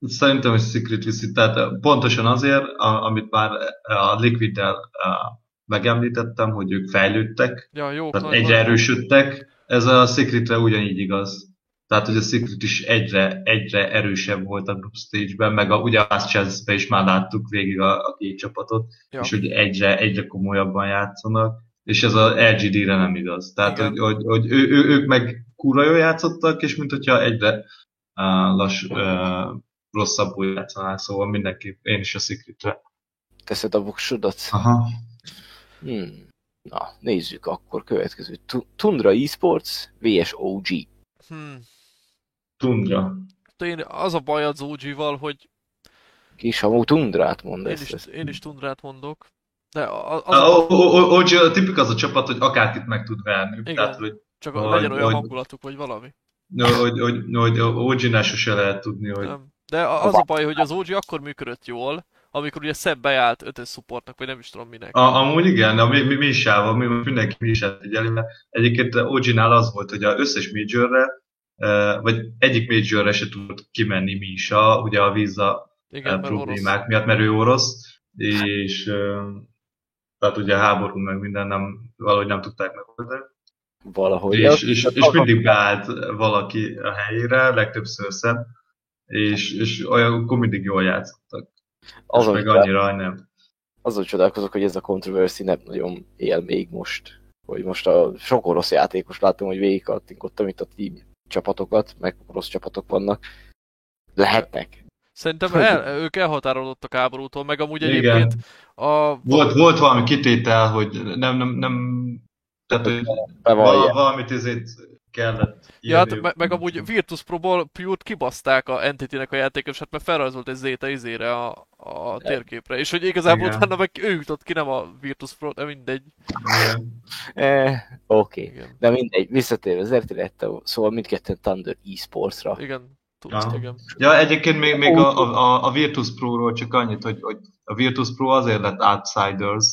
Szerintem is Secret viszi, tehát pontosan azért, a, amit már a Liquiddel a, megemlítettem, hogy ők fejlődtek, Ja, jó. tehát egyre erősödtek, ez a Secretre ugyanígy igaz. Tehát, hogy a Secret is egyre, egyre erősebb volt a group stage-ben, meg a, ugye a Last chance is már láttuk végig a, a két csapatot, Ja. és hogy egyre, egyre komolyabban játszanak, és ez az LGD-re nem igaz. Tehát, Igen. hogy, hogy, hogy ő, ő, ők meg kurva jól játszottak, és mint hogyha egyre uh, lass, uh, rosszabbul játszanak, szóval mindenképp én is a Secretre. Teszed a voksodat? Aha. Hmm. Na, nézzük akkor következő. Tu- Tundra Esports vs OG. Hmm. Tundra. De én, az a baj az OG-val, hogy Kis hamú Tundrát mond én ezt. is, ezt. én is Tundrát mondok. De a- az, A, a, tipik az a csapat, hogy akárkit meg tud verni. Igen. Tehát, hogy, csak hogy- legyen olyan hogy- hangulatuk, vagy valami. hogy, hogy, hogy OG-nál sose lehet tudni, hogy Nem. De az a baj, hogy az OG akkor működött jól, amikor ugye Szebb beállt ötös supportnak, vagy nem is tudom minek. A, amúgy igen, a mi, mi, mi is állva, mi, mindenki mi is figyeli, mert egyébként OG-nál az volt, hogy az összes majorre, vagy egyik majorre se tudott kimenni Misa, ugye a víza Igen, mert orosz. problémák miatt, mert ő orosz, és eh, tehát ugye a háború meg minden nem, valahogy nem tudták megoldani. Valahogy. És, és, és mindig beállt valaki a helyére, legtöbbször szem, és, és olyan akkor mindig jól játszottak. Azon, meg annyira nem. azon csodálkozok, hogy ez a controversy nem nagyon él még most. Hogy most a sok orosz játékos látom, hogy végigkattinkodtam itt a team csapatokat, meg rossz csapatok vannak. Lehetnek. Szerintem el, ők elhatárolódtak háborútól, meg amúgy Igen. egyébként a... Volt, volt valami kitétel, hogy nem, nem, nem tehát, hogy Bevallják. val, valamit ezért kellett Ja, hát írniuk. me- meg amúgy Virtus Pro-ból Pure-t kibaszták a Entity-nek a játékosát, mert felrajzolt egy Zeta izére a, a térképre, és hogy igazából Igen. utána meg ő jutott ki, nem a Virtus Pro, de mindegy. Igen. Eh, Oké. Okay. De mindegy, visszatérve az RTL-te, szóval mindketten Thunder e-sportsra. igen, tudsz, Aha. igen. Ja, egyébként még, még a, a, a Virtus Pro-ról csak annyit, hogy, hogy a Virtus Pro azért lett Outsiders,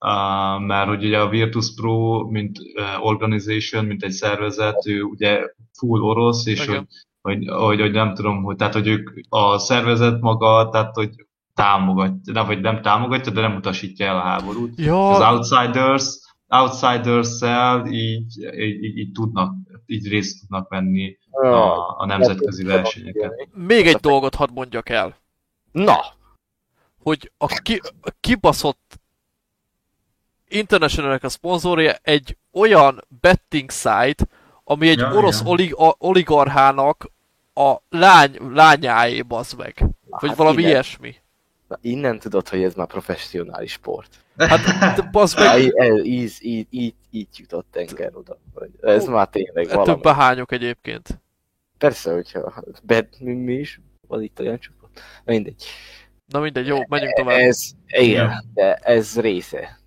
uh, mert hogy ugye a Virtus Pro, mint uh, organization, mint egy szervezet, ő ugye full orosz, és hogy, hogy, hogy, hogy, nem tudom, hogy, tehát hogy ők a szervezet maga, tehát hogy támogatja, nem, vagy nem támogatja, de nem utasítja el a háborút. Ja, Az Outsiders, Outsiders-szel így, így, így, így, tudnak, így részt tudnak venni a, a nemzetközi versenyeken. még egy dolgot hadd mondjak el, Na, hogy a, ki, a kibaszott International a szponzorja egy olyan betting site, ami egy Ja, orosz olig, a, oligarchának a lány, lányáé, bazd meg. Vagy hát valami innen, ilyesmi. Na, innen tudod, hogy ez már professzionális sport. Hát, de bazd meg, így, ez- így, így, így, így jutott tenger oda. Ez Ó, már tényleg valami. behányok egyébként. Persze, hogyha bed, mi, mi is, van itt olyan csapat. Na, Mindegy. Na mindegy, jó, menjünk tovább. Ez, igen, de ez része.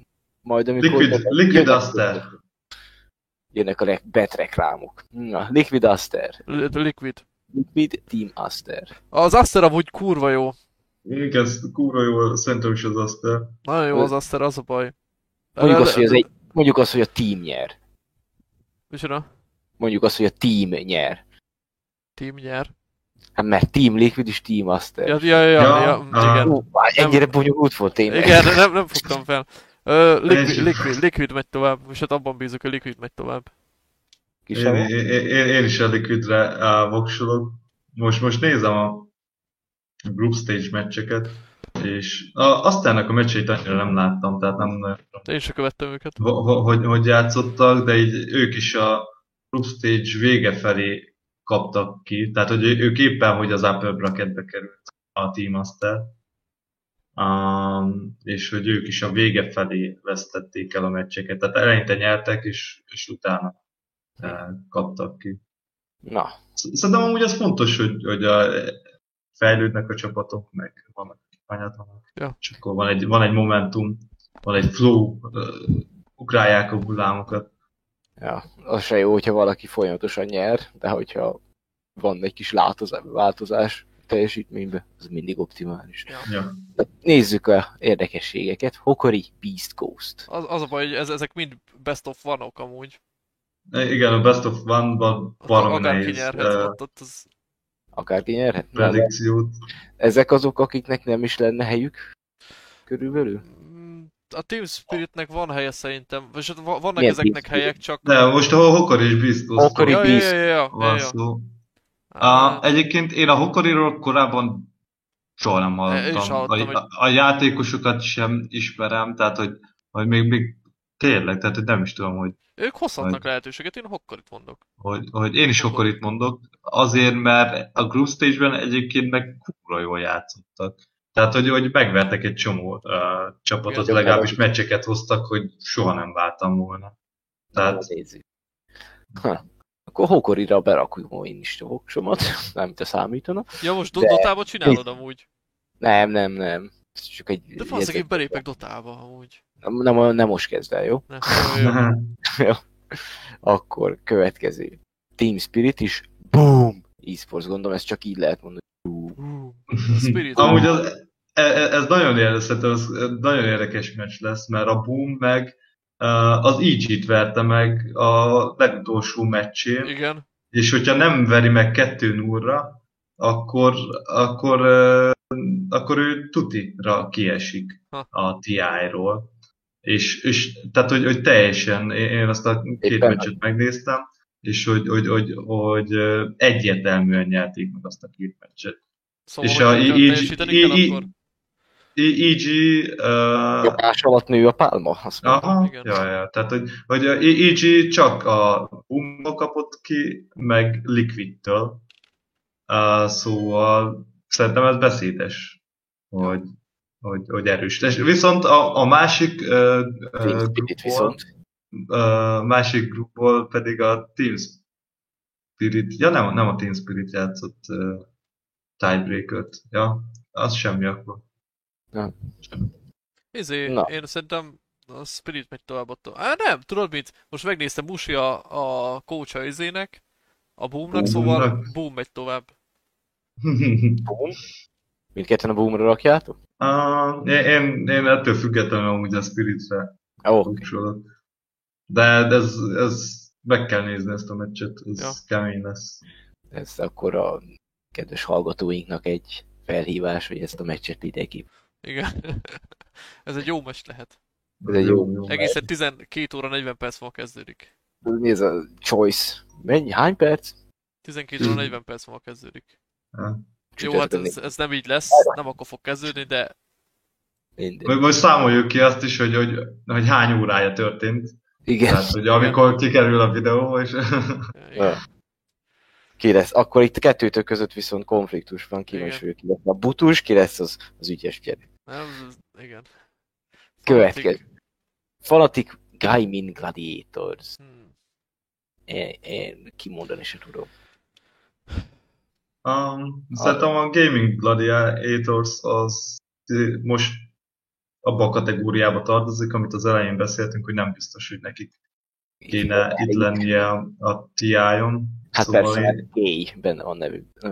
Majd amikor... Liquid, jönnek- Liquid Aster. Jönnek a re- betreklámok. Na, Liquid Aster. Li- Liquid. Liquid Team Aster. Az Aster amúgy kurva jó. Igen, kurva jó, szerintem is az Aster. Nagyon jó az Aster, az a baj. Mondjuk azt, hogy, az egy, mondjuk azt, hogy a team nyer. Micsoda? Mondjuk azt, hogy a team nyer. Team nyer. Hát mert Team Liquid és Team Aster. Ja, ja, ja, ja, Ja, ja igen. Már ennyire bonyolult volt tényleg. Igen, nem, nem fogtam fel. Ö, liquid, liquid, liquid megy tovább, és hát abban bízok, hogy Liquid megy tovább. Én, én, én, én is a Liquidre uh, voksolok. Most, most nézem a group stage meccseket, és a, aztán a meccseit annyira nem láttam, tehát nem én sem követtem őket. ho- ho- hogy, hogy játszottak, de így ők is a group stage vége felé kaptak ki, tehát hogy ők éppen, hogy az upper bracketbe került a Team Master, um, és hogy ők is a vége felé vesztették el a meccseket, tehát eleinte nyertek, és, és utána uh, kaptak ki. Na, Sz- Szerintem amúgy az fontos, hogy, hogy a, fejlődnek a csapatok, meg vannak kifányatlanak. Ja. És akkor van egy, van egy momentum, van egy flow, ö, ugrálják a hullámokat. ja, az se jó, hogyha valaki folyamatosan nyer, de hogyha van egy kis látozás, változás teljesítménybe, az mindig optimális. Ja. Nézzük a érdekességeket. Hokori Beast Coast. Az, az a baj, hogy ez, ezek mind best of one-ok amúgy. Igen, a Best of One-ban baromi akárki nehéz nyerhet, ö, ott, ott az... Akárki nyerhet. Predikciót. ezek azok, akiknek nem is lenne helyük? Körülbelül? Mm, A Team Spiritnek van helye szerintem, vagy hát va- vannak Milyen ezeknek Team helyek, csak... De most a Hokor is biztos Hokori Ja, ja, Beast. ja, ja, ja, van ja. A, egyébként én a Hokoriról korábban soha nem Én is hallottam. hallottam, a, a, a játékosokat sem ismerem, tehát hogy, hogy még, még tényleg, tehát hogy nem is tudom, hogy Ők hozhatnak Majd. lehetőséget, én Hokkarit mondok. hogy, hogy én is akkor itt mondok, azért, mert a group stage-ben egyébként meg kurva jól játszottak. Tehát, hogy, hogy megvertek egy csomó uh, csapatot, Igen, legalábbis meccseket hoztak, hogy soha nem váltam volna. Tehát, Hát. Ha. Akkor Hokorira berakom én is a voksomat, nem te számítana. Ja, most De- Do- Dotába csinálod amúgy. Nem, nem, nem. Ez csak egy... De faszeg, én belépek Dotába amúgy. Nem, nem, nem most kezd el, jó? Ne, jó, jó. Akkor következő. Team Spirit is. Boom! eSports, gondolom, ezt csak így lehet mondani. Boom. Spirit. Amúgy az, e- e- ez nagyon érdekes, ez nagyon érdekes meccs lesz, mert a Boom meg az EG-t verte meg a legutolsó meccsén, Igen. és hogyha nem veri meg 2 0 akkor, akkor, akkor ő tutira kiesik Ha. a TI-ról. És, és tehát, hogy, hogy teljesen, én azt a két Éppen meccset megnéztem, és hogy, hogy, hogy, hogy egyértelműen nyerték meg azt a két meccset. Szóval, És hogy a- így- így- kell így-. Uh, Jobbás alatt nő a pálma, azt mondom. aha, Igen. ja, ja, tehát hogy, hogy EG csak a Boomból kapott ki, meg Liquidtől. Uh, szóval szerintem ez beszédes, hogy, hogy, hogy erős. És viszont a, a másik uh, uh, grupból, viszont. uh, másik grupból pedig a Team Spirit, ja nem, nem a Team Spirit játszott uh, tiebreaker-t, ja, az semmi akkor. Izé, Na. én szerintem a Spirit megy tovább attól. Á, nem, tudod mit? Most megnéztem Musi a, a coach a izének, a Boomnak, szóval. Boom megy tovább. Boom. Mindketten a boomra rakjátok? Uh, én, én, én ettől függetlenül amúgy a Spiritre okay. kapcsolok. De, de ez, ez meg kell nézni ezt a meccset, ez Ja. kemény lesz. ez akkor a kedves hallgatóinknak egy felhívás, hogy ezt a meccset mindenki. Igen. Ez egy jó meccs lehet. Ez egy jó- Egészen 12 óra 40 perc múlva kezdődik. Mi ez a choice? Mennyi? Hány perc? 12 óra 40 perc múlva kezdődik. Ja. Jó, hát ez, ez nem így lesz, nem akkor fog kezdődni, de minden. Most számoljuk ki azt is, hogy, hogy, hogy hány órája történt. Igen. Tehát, hogy amikor kikerül a videó, és igen. Ki lesz? Akkor itt a kettőtök között viszont konfliktus van, kíváncsi Igen. vagyok, ki lesz a butus, ki lesz az, az ügyes gyerek. Nem, igen. Következő. Fanatic Gaimin Gladiators. Hmm. Én, én kimondani se tudom. um, szerintem a Gaming Gladiators az most abba a kategóriába tartozik, amit az elején beszéltünk, hogy nem biztos, hogy nekik kéne itt lennie a TI-on. Hát Szóval persze, én- hát benne van nevű. én,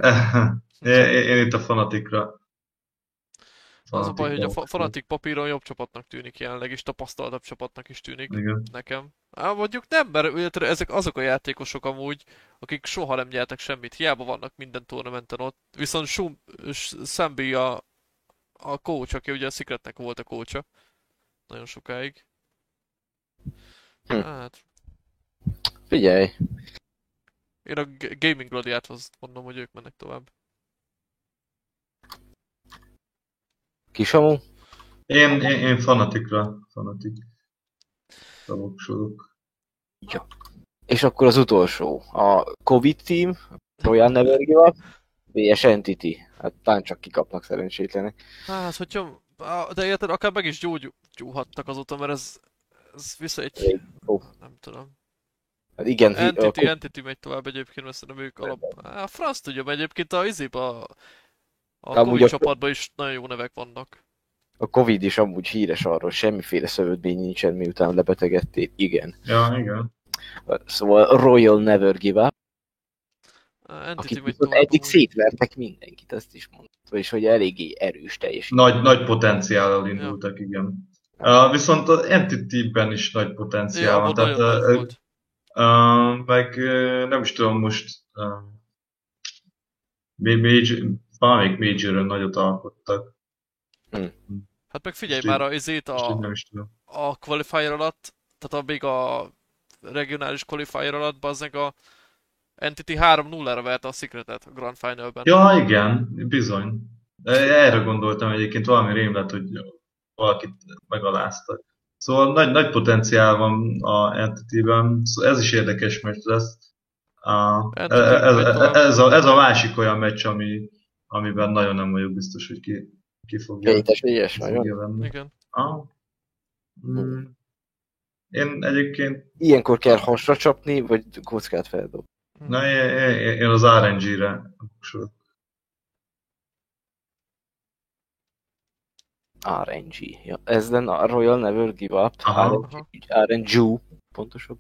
én, én itt a fanatikra. Az a baj, hogy a Fanatic papíron jobb csapatnak tűnik jelenleg, és tapasztaltabb csapatnak is tűnik Igen. nekem. Á, mondjuk nem, mert ezek azok a játékosok amúgy, akik soha nem nyertek semmit, hiába vannak minden tornamenten ott. Viszont Shum, Sambi a, a coach, aki ugye a Secretnek volt a coacha nagyon sokáig. Hm. Hát, Figyelj, én a Gaming Gladiáthoz mondom, hogy ők mennek tovább. Kisamú? Én, én, én fanatikra, fanatik. Szavoksolok. És akkor az utolsó. A Covid Team, Royal Never Give Up, VS Entity. Hát talán csak kikapnak szerencsétlenek. Hát, hogyha... á, De érted, akár meg is gyógy, gyúhattak azóta, mert ez, ez vissza egy... Ó. Nem tudom. Hát igen, hi- a Entity, Entity megy tovább egyébként, mert szerintem ők alap... A franc tudja, mert egyébként a izéba, a, a Amúgy Covid a- csapatban is nagyon jó nevek vannak. a Covid is amúgy híres arról, semmiféle szövődmény nincsen, miután lebetegedték. Igen. Ja, igen. Szóval Royal Never Give Up, akik megy viszont eddig szétvertek mindenkit, ezt is mondta. És hogy eléggé erős teljesítmény. Nagy, nagy potenciállal indultak, igen. Uh, viszont az Entity-ben is nagy potenciál Ja, van. Tehát, uh, volt. uh, meg uh, nem is tudom most uh, major, valamelyik Majoron nagyot alkottak. Hát meg figyelj most már a izét a, a qualifier alatt, tehát a, még a regionális qualifier alatt, bazzeg a Entity 3-0-ra verte a Secretet a Grand Finalben. Ja, igen, bizony. Erre gondoltam egyébként valami rém lett, hogy valakit megaláztak. Szóval nagy, nagy potenciál van a Entity-ben, szóval ez is érdekes meccs lesz. Entity ez, tovább. ez, a, ez a másik olyan meccs, ami, amiben nagyon nem vagyok biztos, hogy ki, ki fogja, Kétes, nagyon. fogja venni. Igen. Ah. Mm. Én egyébként, Ilyenkor kell hasra csapni, vagy kockát feldob. na, én, én, én az RNG-re voksolok. RNG. Ja, ez lenne a Royal Never Give Up. Aha. RNG, RNG, pontosabb.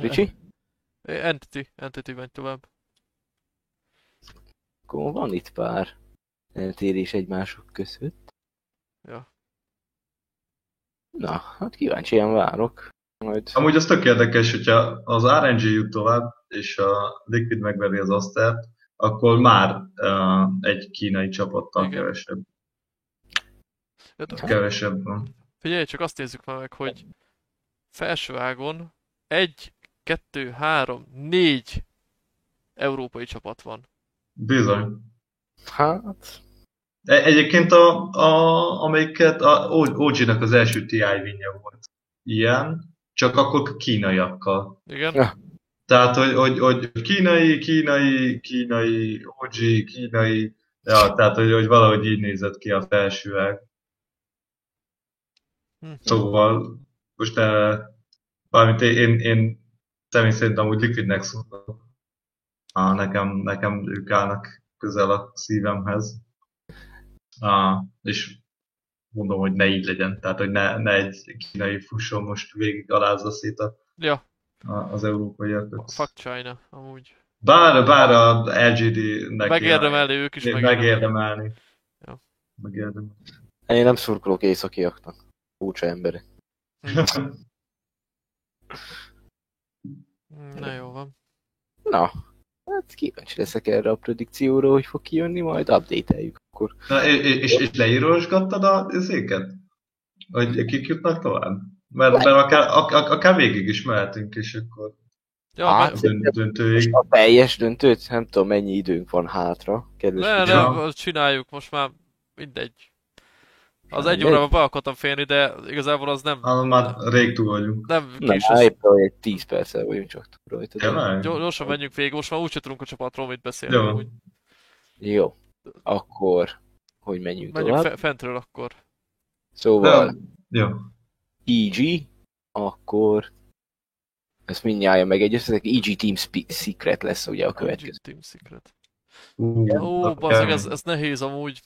Ricsi? Entity, Entity megy tovább. Akkor van itt pár eltérés egymások között. Ja. Na, hát kíváncsian várok. Majd Amúgy az tök érdekes, hogyha az RNG jut tovább, és a Liquid megveri az Astert, akkor már uh, egy kínai csapattal Igen. kevesebb. Ja, Kevesebb van. Figyelj, csak azt nézzük már meg, hogy felső ágon egy, kettő, három, négy európai csapat van. Bizony. Hát, E- Egyébként a, a, amelyiket a OG-nak az első TI vinje volt ilyen, csak akkor kínaiakkal. Igen? Ja. Tehát, hogy, hogy, hogy kínai, kínai, kínai, OG, kínai, ja, tehát, hogy, hogy valahogy így nézett ki a felső ág. Hm. Szóval most ne, valamint én, én személy szerint amúgy Liquidnek szólok. Ah, nekem, nekem ők állnak közel a szívemhez. Ah, és mondom, hogy ne így legyen. Tehát, hogy ne, ne egy kínai fusson most végig alázza szét a, Ja, a, az európaiakat. fuck China, amúgy. Bár, bár a LGD-nek Megérdemelni ők is megérdemelni. megérdemelni. Ja. Megérdemelni. én nem szurkolok északiaknak. Furcsa emberek. Hm, Na jó van. Na, hát kíváncsi leszek erre a predikcióra, hogy fog kijönni, majd update-eljük akkor. Na, és, és, leírosgattad a izéket? Hogy kik jutnak tovább? Mert, mert akár, akár, akár végig is mehetünk, és akkor Ja, Hát, dönt, döntőig. A teljes döntőt, nem tudom mennyi időnk van hátra, kedves ne, ne, csináljuk, most már mindegy. Az egy mindegy. órába be akartam férni, de igazából az nem, Ah, már rég túl vagyunk. nem Na, kis. épp ahogy egy 10 perccel vagyunk csak túl rajta. Gyorsan menjünk végig, most már úgyse tudunk a csapatról mit beszélni. Jó. amúgy. Jó, akkor hogy menjünk, Menjünk tovább. fe- fentről akkor. Szóval Jó. EG, akkor ezt mindjárt megegyeztetek, EG Team Secret lesz ugye a következő. Team Secret. Ó, kemény. ez, ez nehéz amúgy.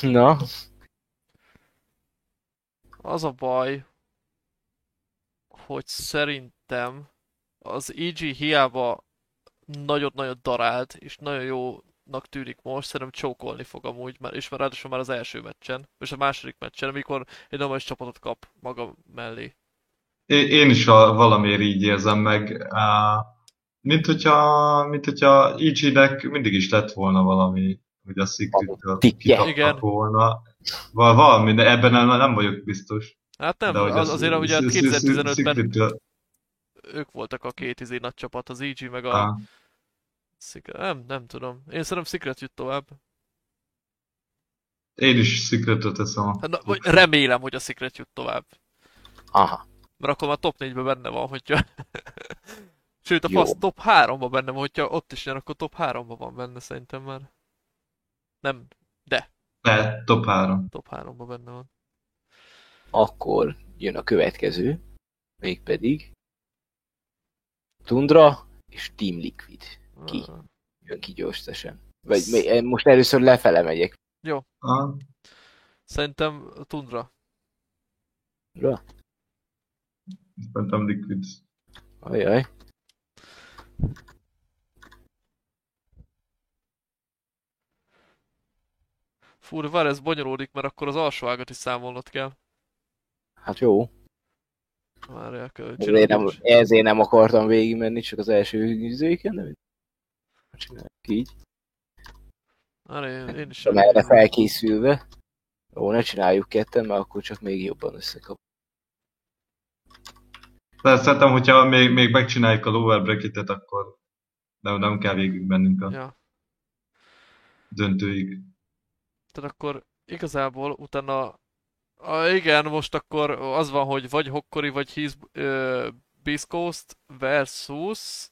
Na, Az a baj, hogy szerintem az EG hiába nagyon-nagyon darált, és nagyon jónak tűnik most, szerintem csókolni fog amúgy, mert, és már ráadásul már az első meccsen, és a második meccsen, amikor egy normális csapatot kap maga mellé. Én, én is a, valamiért így érzem meg. á, Mint hogyha, mint hogyha EG-nek mindig is lett volna valami, hogy a Secret-től volna. Val- Valami, de ebben nem, nem vagyok biztos. Hát nem, De hogy az, azért ugye Sz- Sz- 2015-ben Secret-től- ők voltak a két izé nagy csapat, az EG meg a Secret. Nem, nem tudom. Én szerintem Secret jut tovább. Én is Secret-öt teszem. a- Hát, na, vagy remélem, hogy a Secret jut tovább. aha, Mert akkor már top 4-ben benne van, hogyha... Sőt, a Jó. fasz top 3-ban benne van, hogyha ott is jön, akkor top 3-ban van benne szerintem már. Nem, Lehet, top 3. top 3-ban benne van. akkor jön a következő, mégpedig Tundra és Team Liquid. Ki? Jön ki gyorsesen. Vagy most először lefele megyek. Ah, Szerintem Tundra. Tundra? Szerintem Liquid. Ajaj. Fú, de várj, ez bonyolódik, mert akkor az alsó ágat is számolnod kell. Hát jó. Várjál, kell Ezért nem, ezért nem akartam végigmenni, csak az első üzőken, de csináljuk így. Várjál, én, én is... Sem erre felkészülve. Jó, ne csináljuk ketten, mert akkor csak még jobban összekap. De szerintem, hogyha még, még megcsináljuk a lower bracketet, akkor nem, nem kell végig mennünk a Ja. döntőig. Tehát akkor igazából utána... Ah, igen, most akkor az van, hogy vagy Hokkori, vagy His uh, Beast Coast versus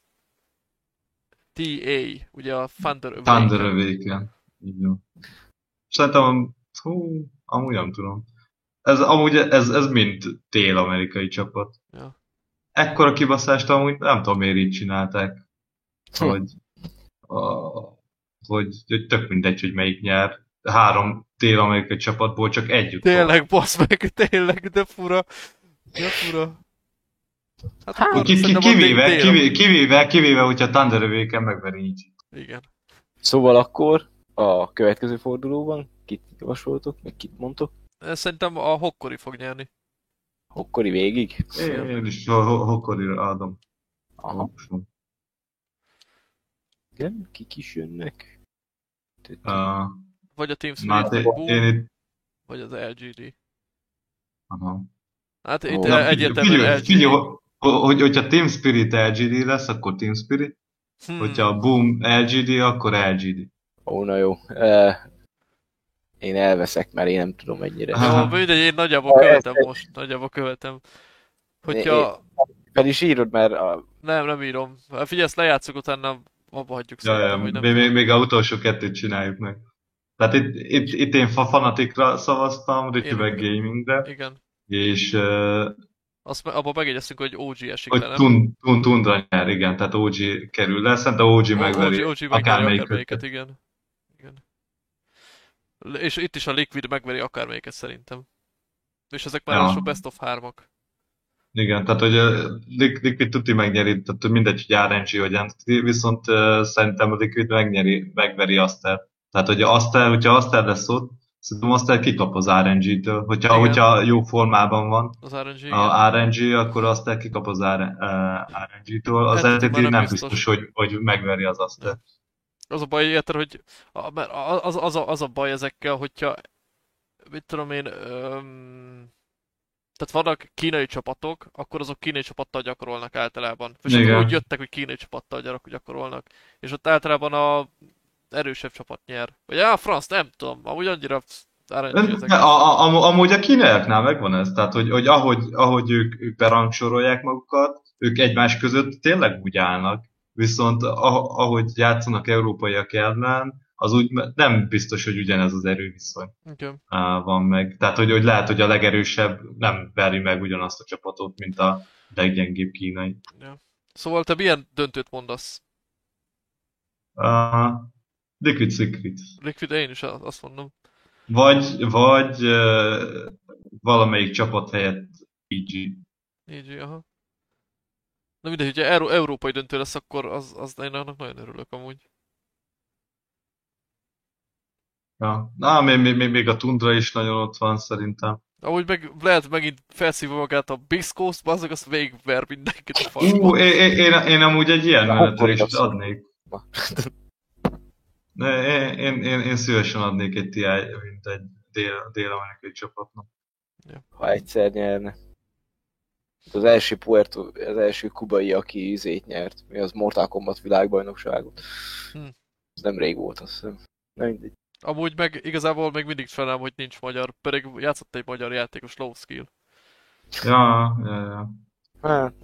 TA, ugye a Thunder Awaken. Thunder Awaken. Így van. Szerintem, hú, amúgy nem tudom. Ez, amúgy ez, ez mind tél-amerikai csapat. Ja. Ekkora kibaszást amúgy nem tudom miért így csinálták. Hm. Hogy, a, hogy, hogy tök mindegy, hogy melyik nyer. Három tél-amerikai csapatból csak együtt. Tényleg, basz meg, tényleg, de fura. De fura. Hát Hát, akkor Ki, ki, a kivéve, kivéve, kivéve, kivéve, hogyha Thunder Awaken megveri így. Igen. Szóval akkor a következő fordulóban kit javasoltok, meg kit mondtok? Szerintem a Hokkori fog nyerni. Hokkori végig? Én, én is ho- ho- Hokorira adom. Aha. Igen, kik is jönnek? Uh, Vagy a Team Máté, Spirit Boom, én itt... vagy az LGD. Aha. Hát itt nem, egyértelműen figyelj, LGD. figyelj, hogy, hogyha Team Spirit LGD lesz, akkor Team Spirit, Hmm. hogyha Boom LGD, akkor LGD. Ó, na jó. Uh, én elveszek, mert én nem tudom mennyire. Jó, mindegy, én nagyjából követem most, nagyjából követem. Hogyha... Fel is írod, mert a, Nem, nem írom. Hát Figyelj, ezt lejátszuk, utána abba hagyjuk Ja, ja, szerintem, hogy nem még, még, még a utolsó kettőt csináljuk meg. Tehát itt, itt, itt én fa- fanatikra szavaztam, Én- meg gamingre, Igen. és uh, Azt abban megegyeztünk, hogy OG esik hogy le, nem? tun, tun, Tundra nyer, igen, tehát OG kerül le, szerintem OG megveri OG, OG akármelyiket. igen. igen. És itt is a Liquid megveri akármelyiket szerintem. És ezek már Ja. ja. best of hármak. Igen, tehát hogy uh, Liquid tuti megnyeri, tehát mindegy, hogy RNG vagy NTT, viszont uh, szerintem a Liquid megnyeri, megveri Aster. Tehát, hogy Aster, hogyha Aster lesz ott, szerintem Aster kikap az RNG-től. Hogyha, Igen. hogyha jó formában van Az RNG, igen. a RNG, akkor Aster kikap az RNG-től. Az NTT NTT már nem biztos. biztos, hogy, hogy megveri az Aster. Az a baj, érted, hogy az, az, a, az a baj ezekkel, hogyha mit tudom én, öm, tehát vannak kínai csapatok, akkor azok kínai csapattal gyakorolnak általában. És úgy jöttek, hogy kínai csapattal gyak- gyakorolnak. És ott általában a erősebb csapat nyer. Vagy á, franc, nem tudom, amúgy annyira a, a, am- amúgy a kínaiaknál megvan ez, tehát hogy, hogy ahogy, ahogy ők, ők berangsorolják magukat, ők egymás között tényleg úgy állnak, viszont a, ahogy játszanak európaiak ellen, az úgy nem biztos, hogy ugyanez az erőviszony á, van meg. Tehát, hogy, hogy lehet, hogy a legerősebb nem veri meg ugyanazt a csapatot, mint a leggyengébb kínai. Szóval te milyen döntőt mondasz? Uh, Liquid Secret. Liquid, én is azt mondom. Vagy, vagy uh, valamelyik csapat helyett PG. Így, aha. Na mindegy, hogyha Euró- európai döntő lesz, akkor az, az én annak nagyon örülök amúgy. Ja. Na, még, még, még- a Tundra is nagyon ott van szerintem. Ahogy meg lehet megint felszívva magát a Biscoast, bazzag, azt végigver mindenkit a faszba. Ú, én, én, én, én amúgy egy ilyen akkor adnék. De én, én, én, szívesen adnék egy TI, mint egy dél, dél-amerikai csapatnak. ha egyszer nyerne. Az első Puerto, az első kubai, aki izét nyert, mi az Mortal Kombat világbajnokságot. Hm. Ez nem rég volt, azt hiszem. Na mindegy. Amúgy meg igazából még mindig felem, hogy nincs magyar, pedig játszott egy magyar játékos, low skill. Ja, ja, ja. Hát,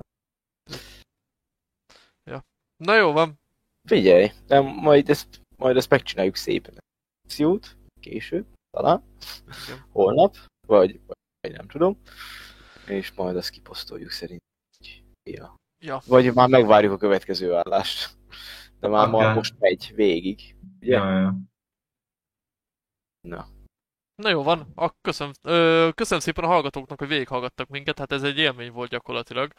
Na jó van, figyelj, nem, majd ezt, majd ezt megcsináljuk szépen. Akciót, később, talán, holnap, vagy, vagy nem tudom, és majd azt kiposztoljuk szerint. Ja. Ja. Vagy már megvárjuk a következő állást. De már Akár. most megy végig. Ugye? ja, ja. Na. Na jó van, Ak, köszönöm, ö, köszönöm szépen a hallgatóknak, hogy végighallgattak minket, hát ez egy élmény volt gyakorlatilag.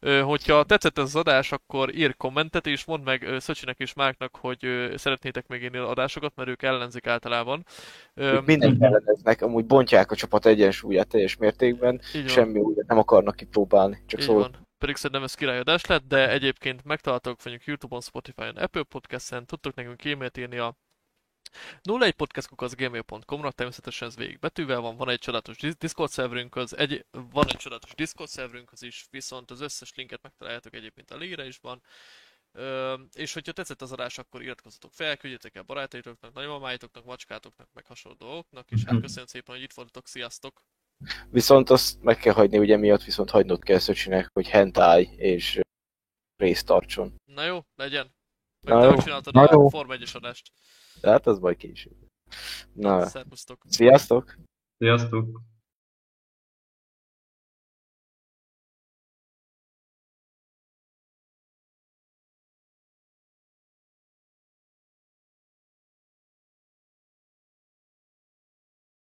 Ö, hogyha tetszett ez az adás, akkor ír kommentet, és mondd meg ö, Szöcsinek és Máknak, hogy ö, szeretnétek még ennél adásokat, mert ők ellenzik általában. Ö, mindent elleneznek, amúgy bontják a csapat egyensúlyát teljes mértékben, semmi újat nem akarnak kipróbálni, csak Így szól. van. Pedig szerintem ez királyadás lett, de egyébként megtaláltok vagyunk Youtube-on, Spotify-on, Apple Podcast-en, tudtok nekünk e-mailt írni a 01podcastkukaszgmail.com-ra, természetesen ez végig betűvel van, van egy csodálatos Dis- Discord szerverünk, az egy, van egy csodálatos Discord szerverünk, az is, viszont az összes linket megtaláljátok egyébként a lére is van. Ö, és hogyha tetszett az adás, akkor iratkozzatok fel, küldjetek el barátaitoknak, nagymamáitoknak, macskátoknak, meg hasonló dolgoknak, és hát Mhm. köszönöm szépen, hogy itt voltatok, sziasztok! Viszont azt meg kell hagyni, ugye miatt viszont hagynod kell Szöcsinek, hogy hentai és részt tartson. Na jó, legyen! Na Meg te jó. Na a jó. Form 1 adást. De hát az majd később. Na, Szervusztok! sziasztok! Sziasztok!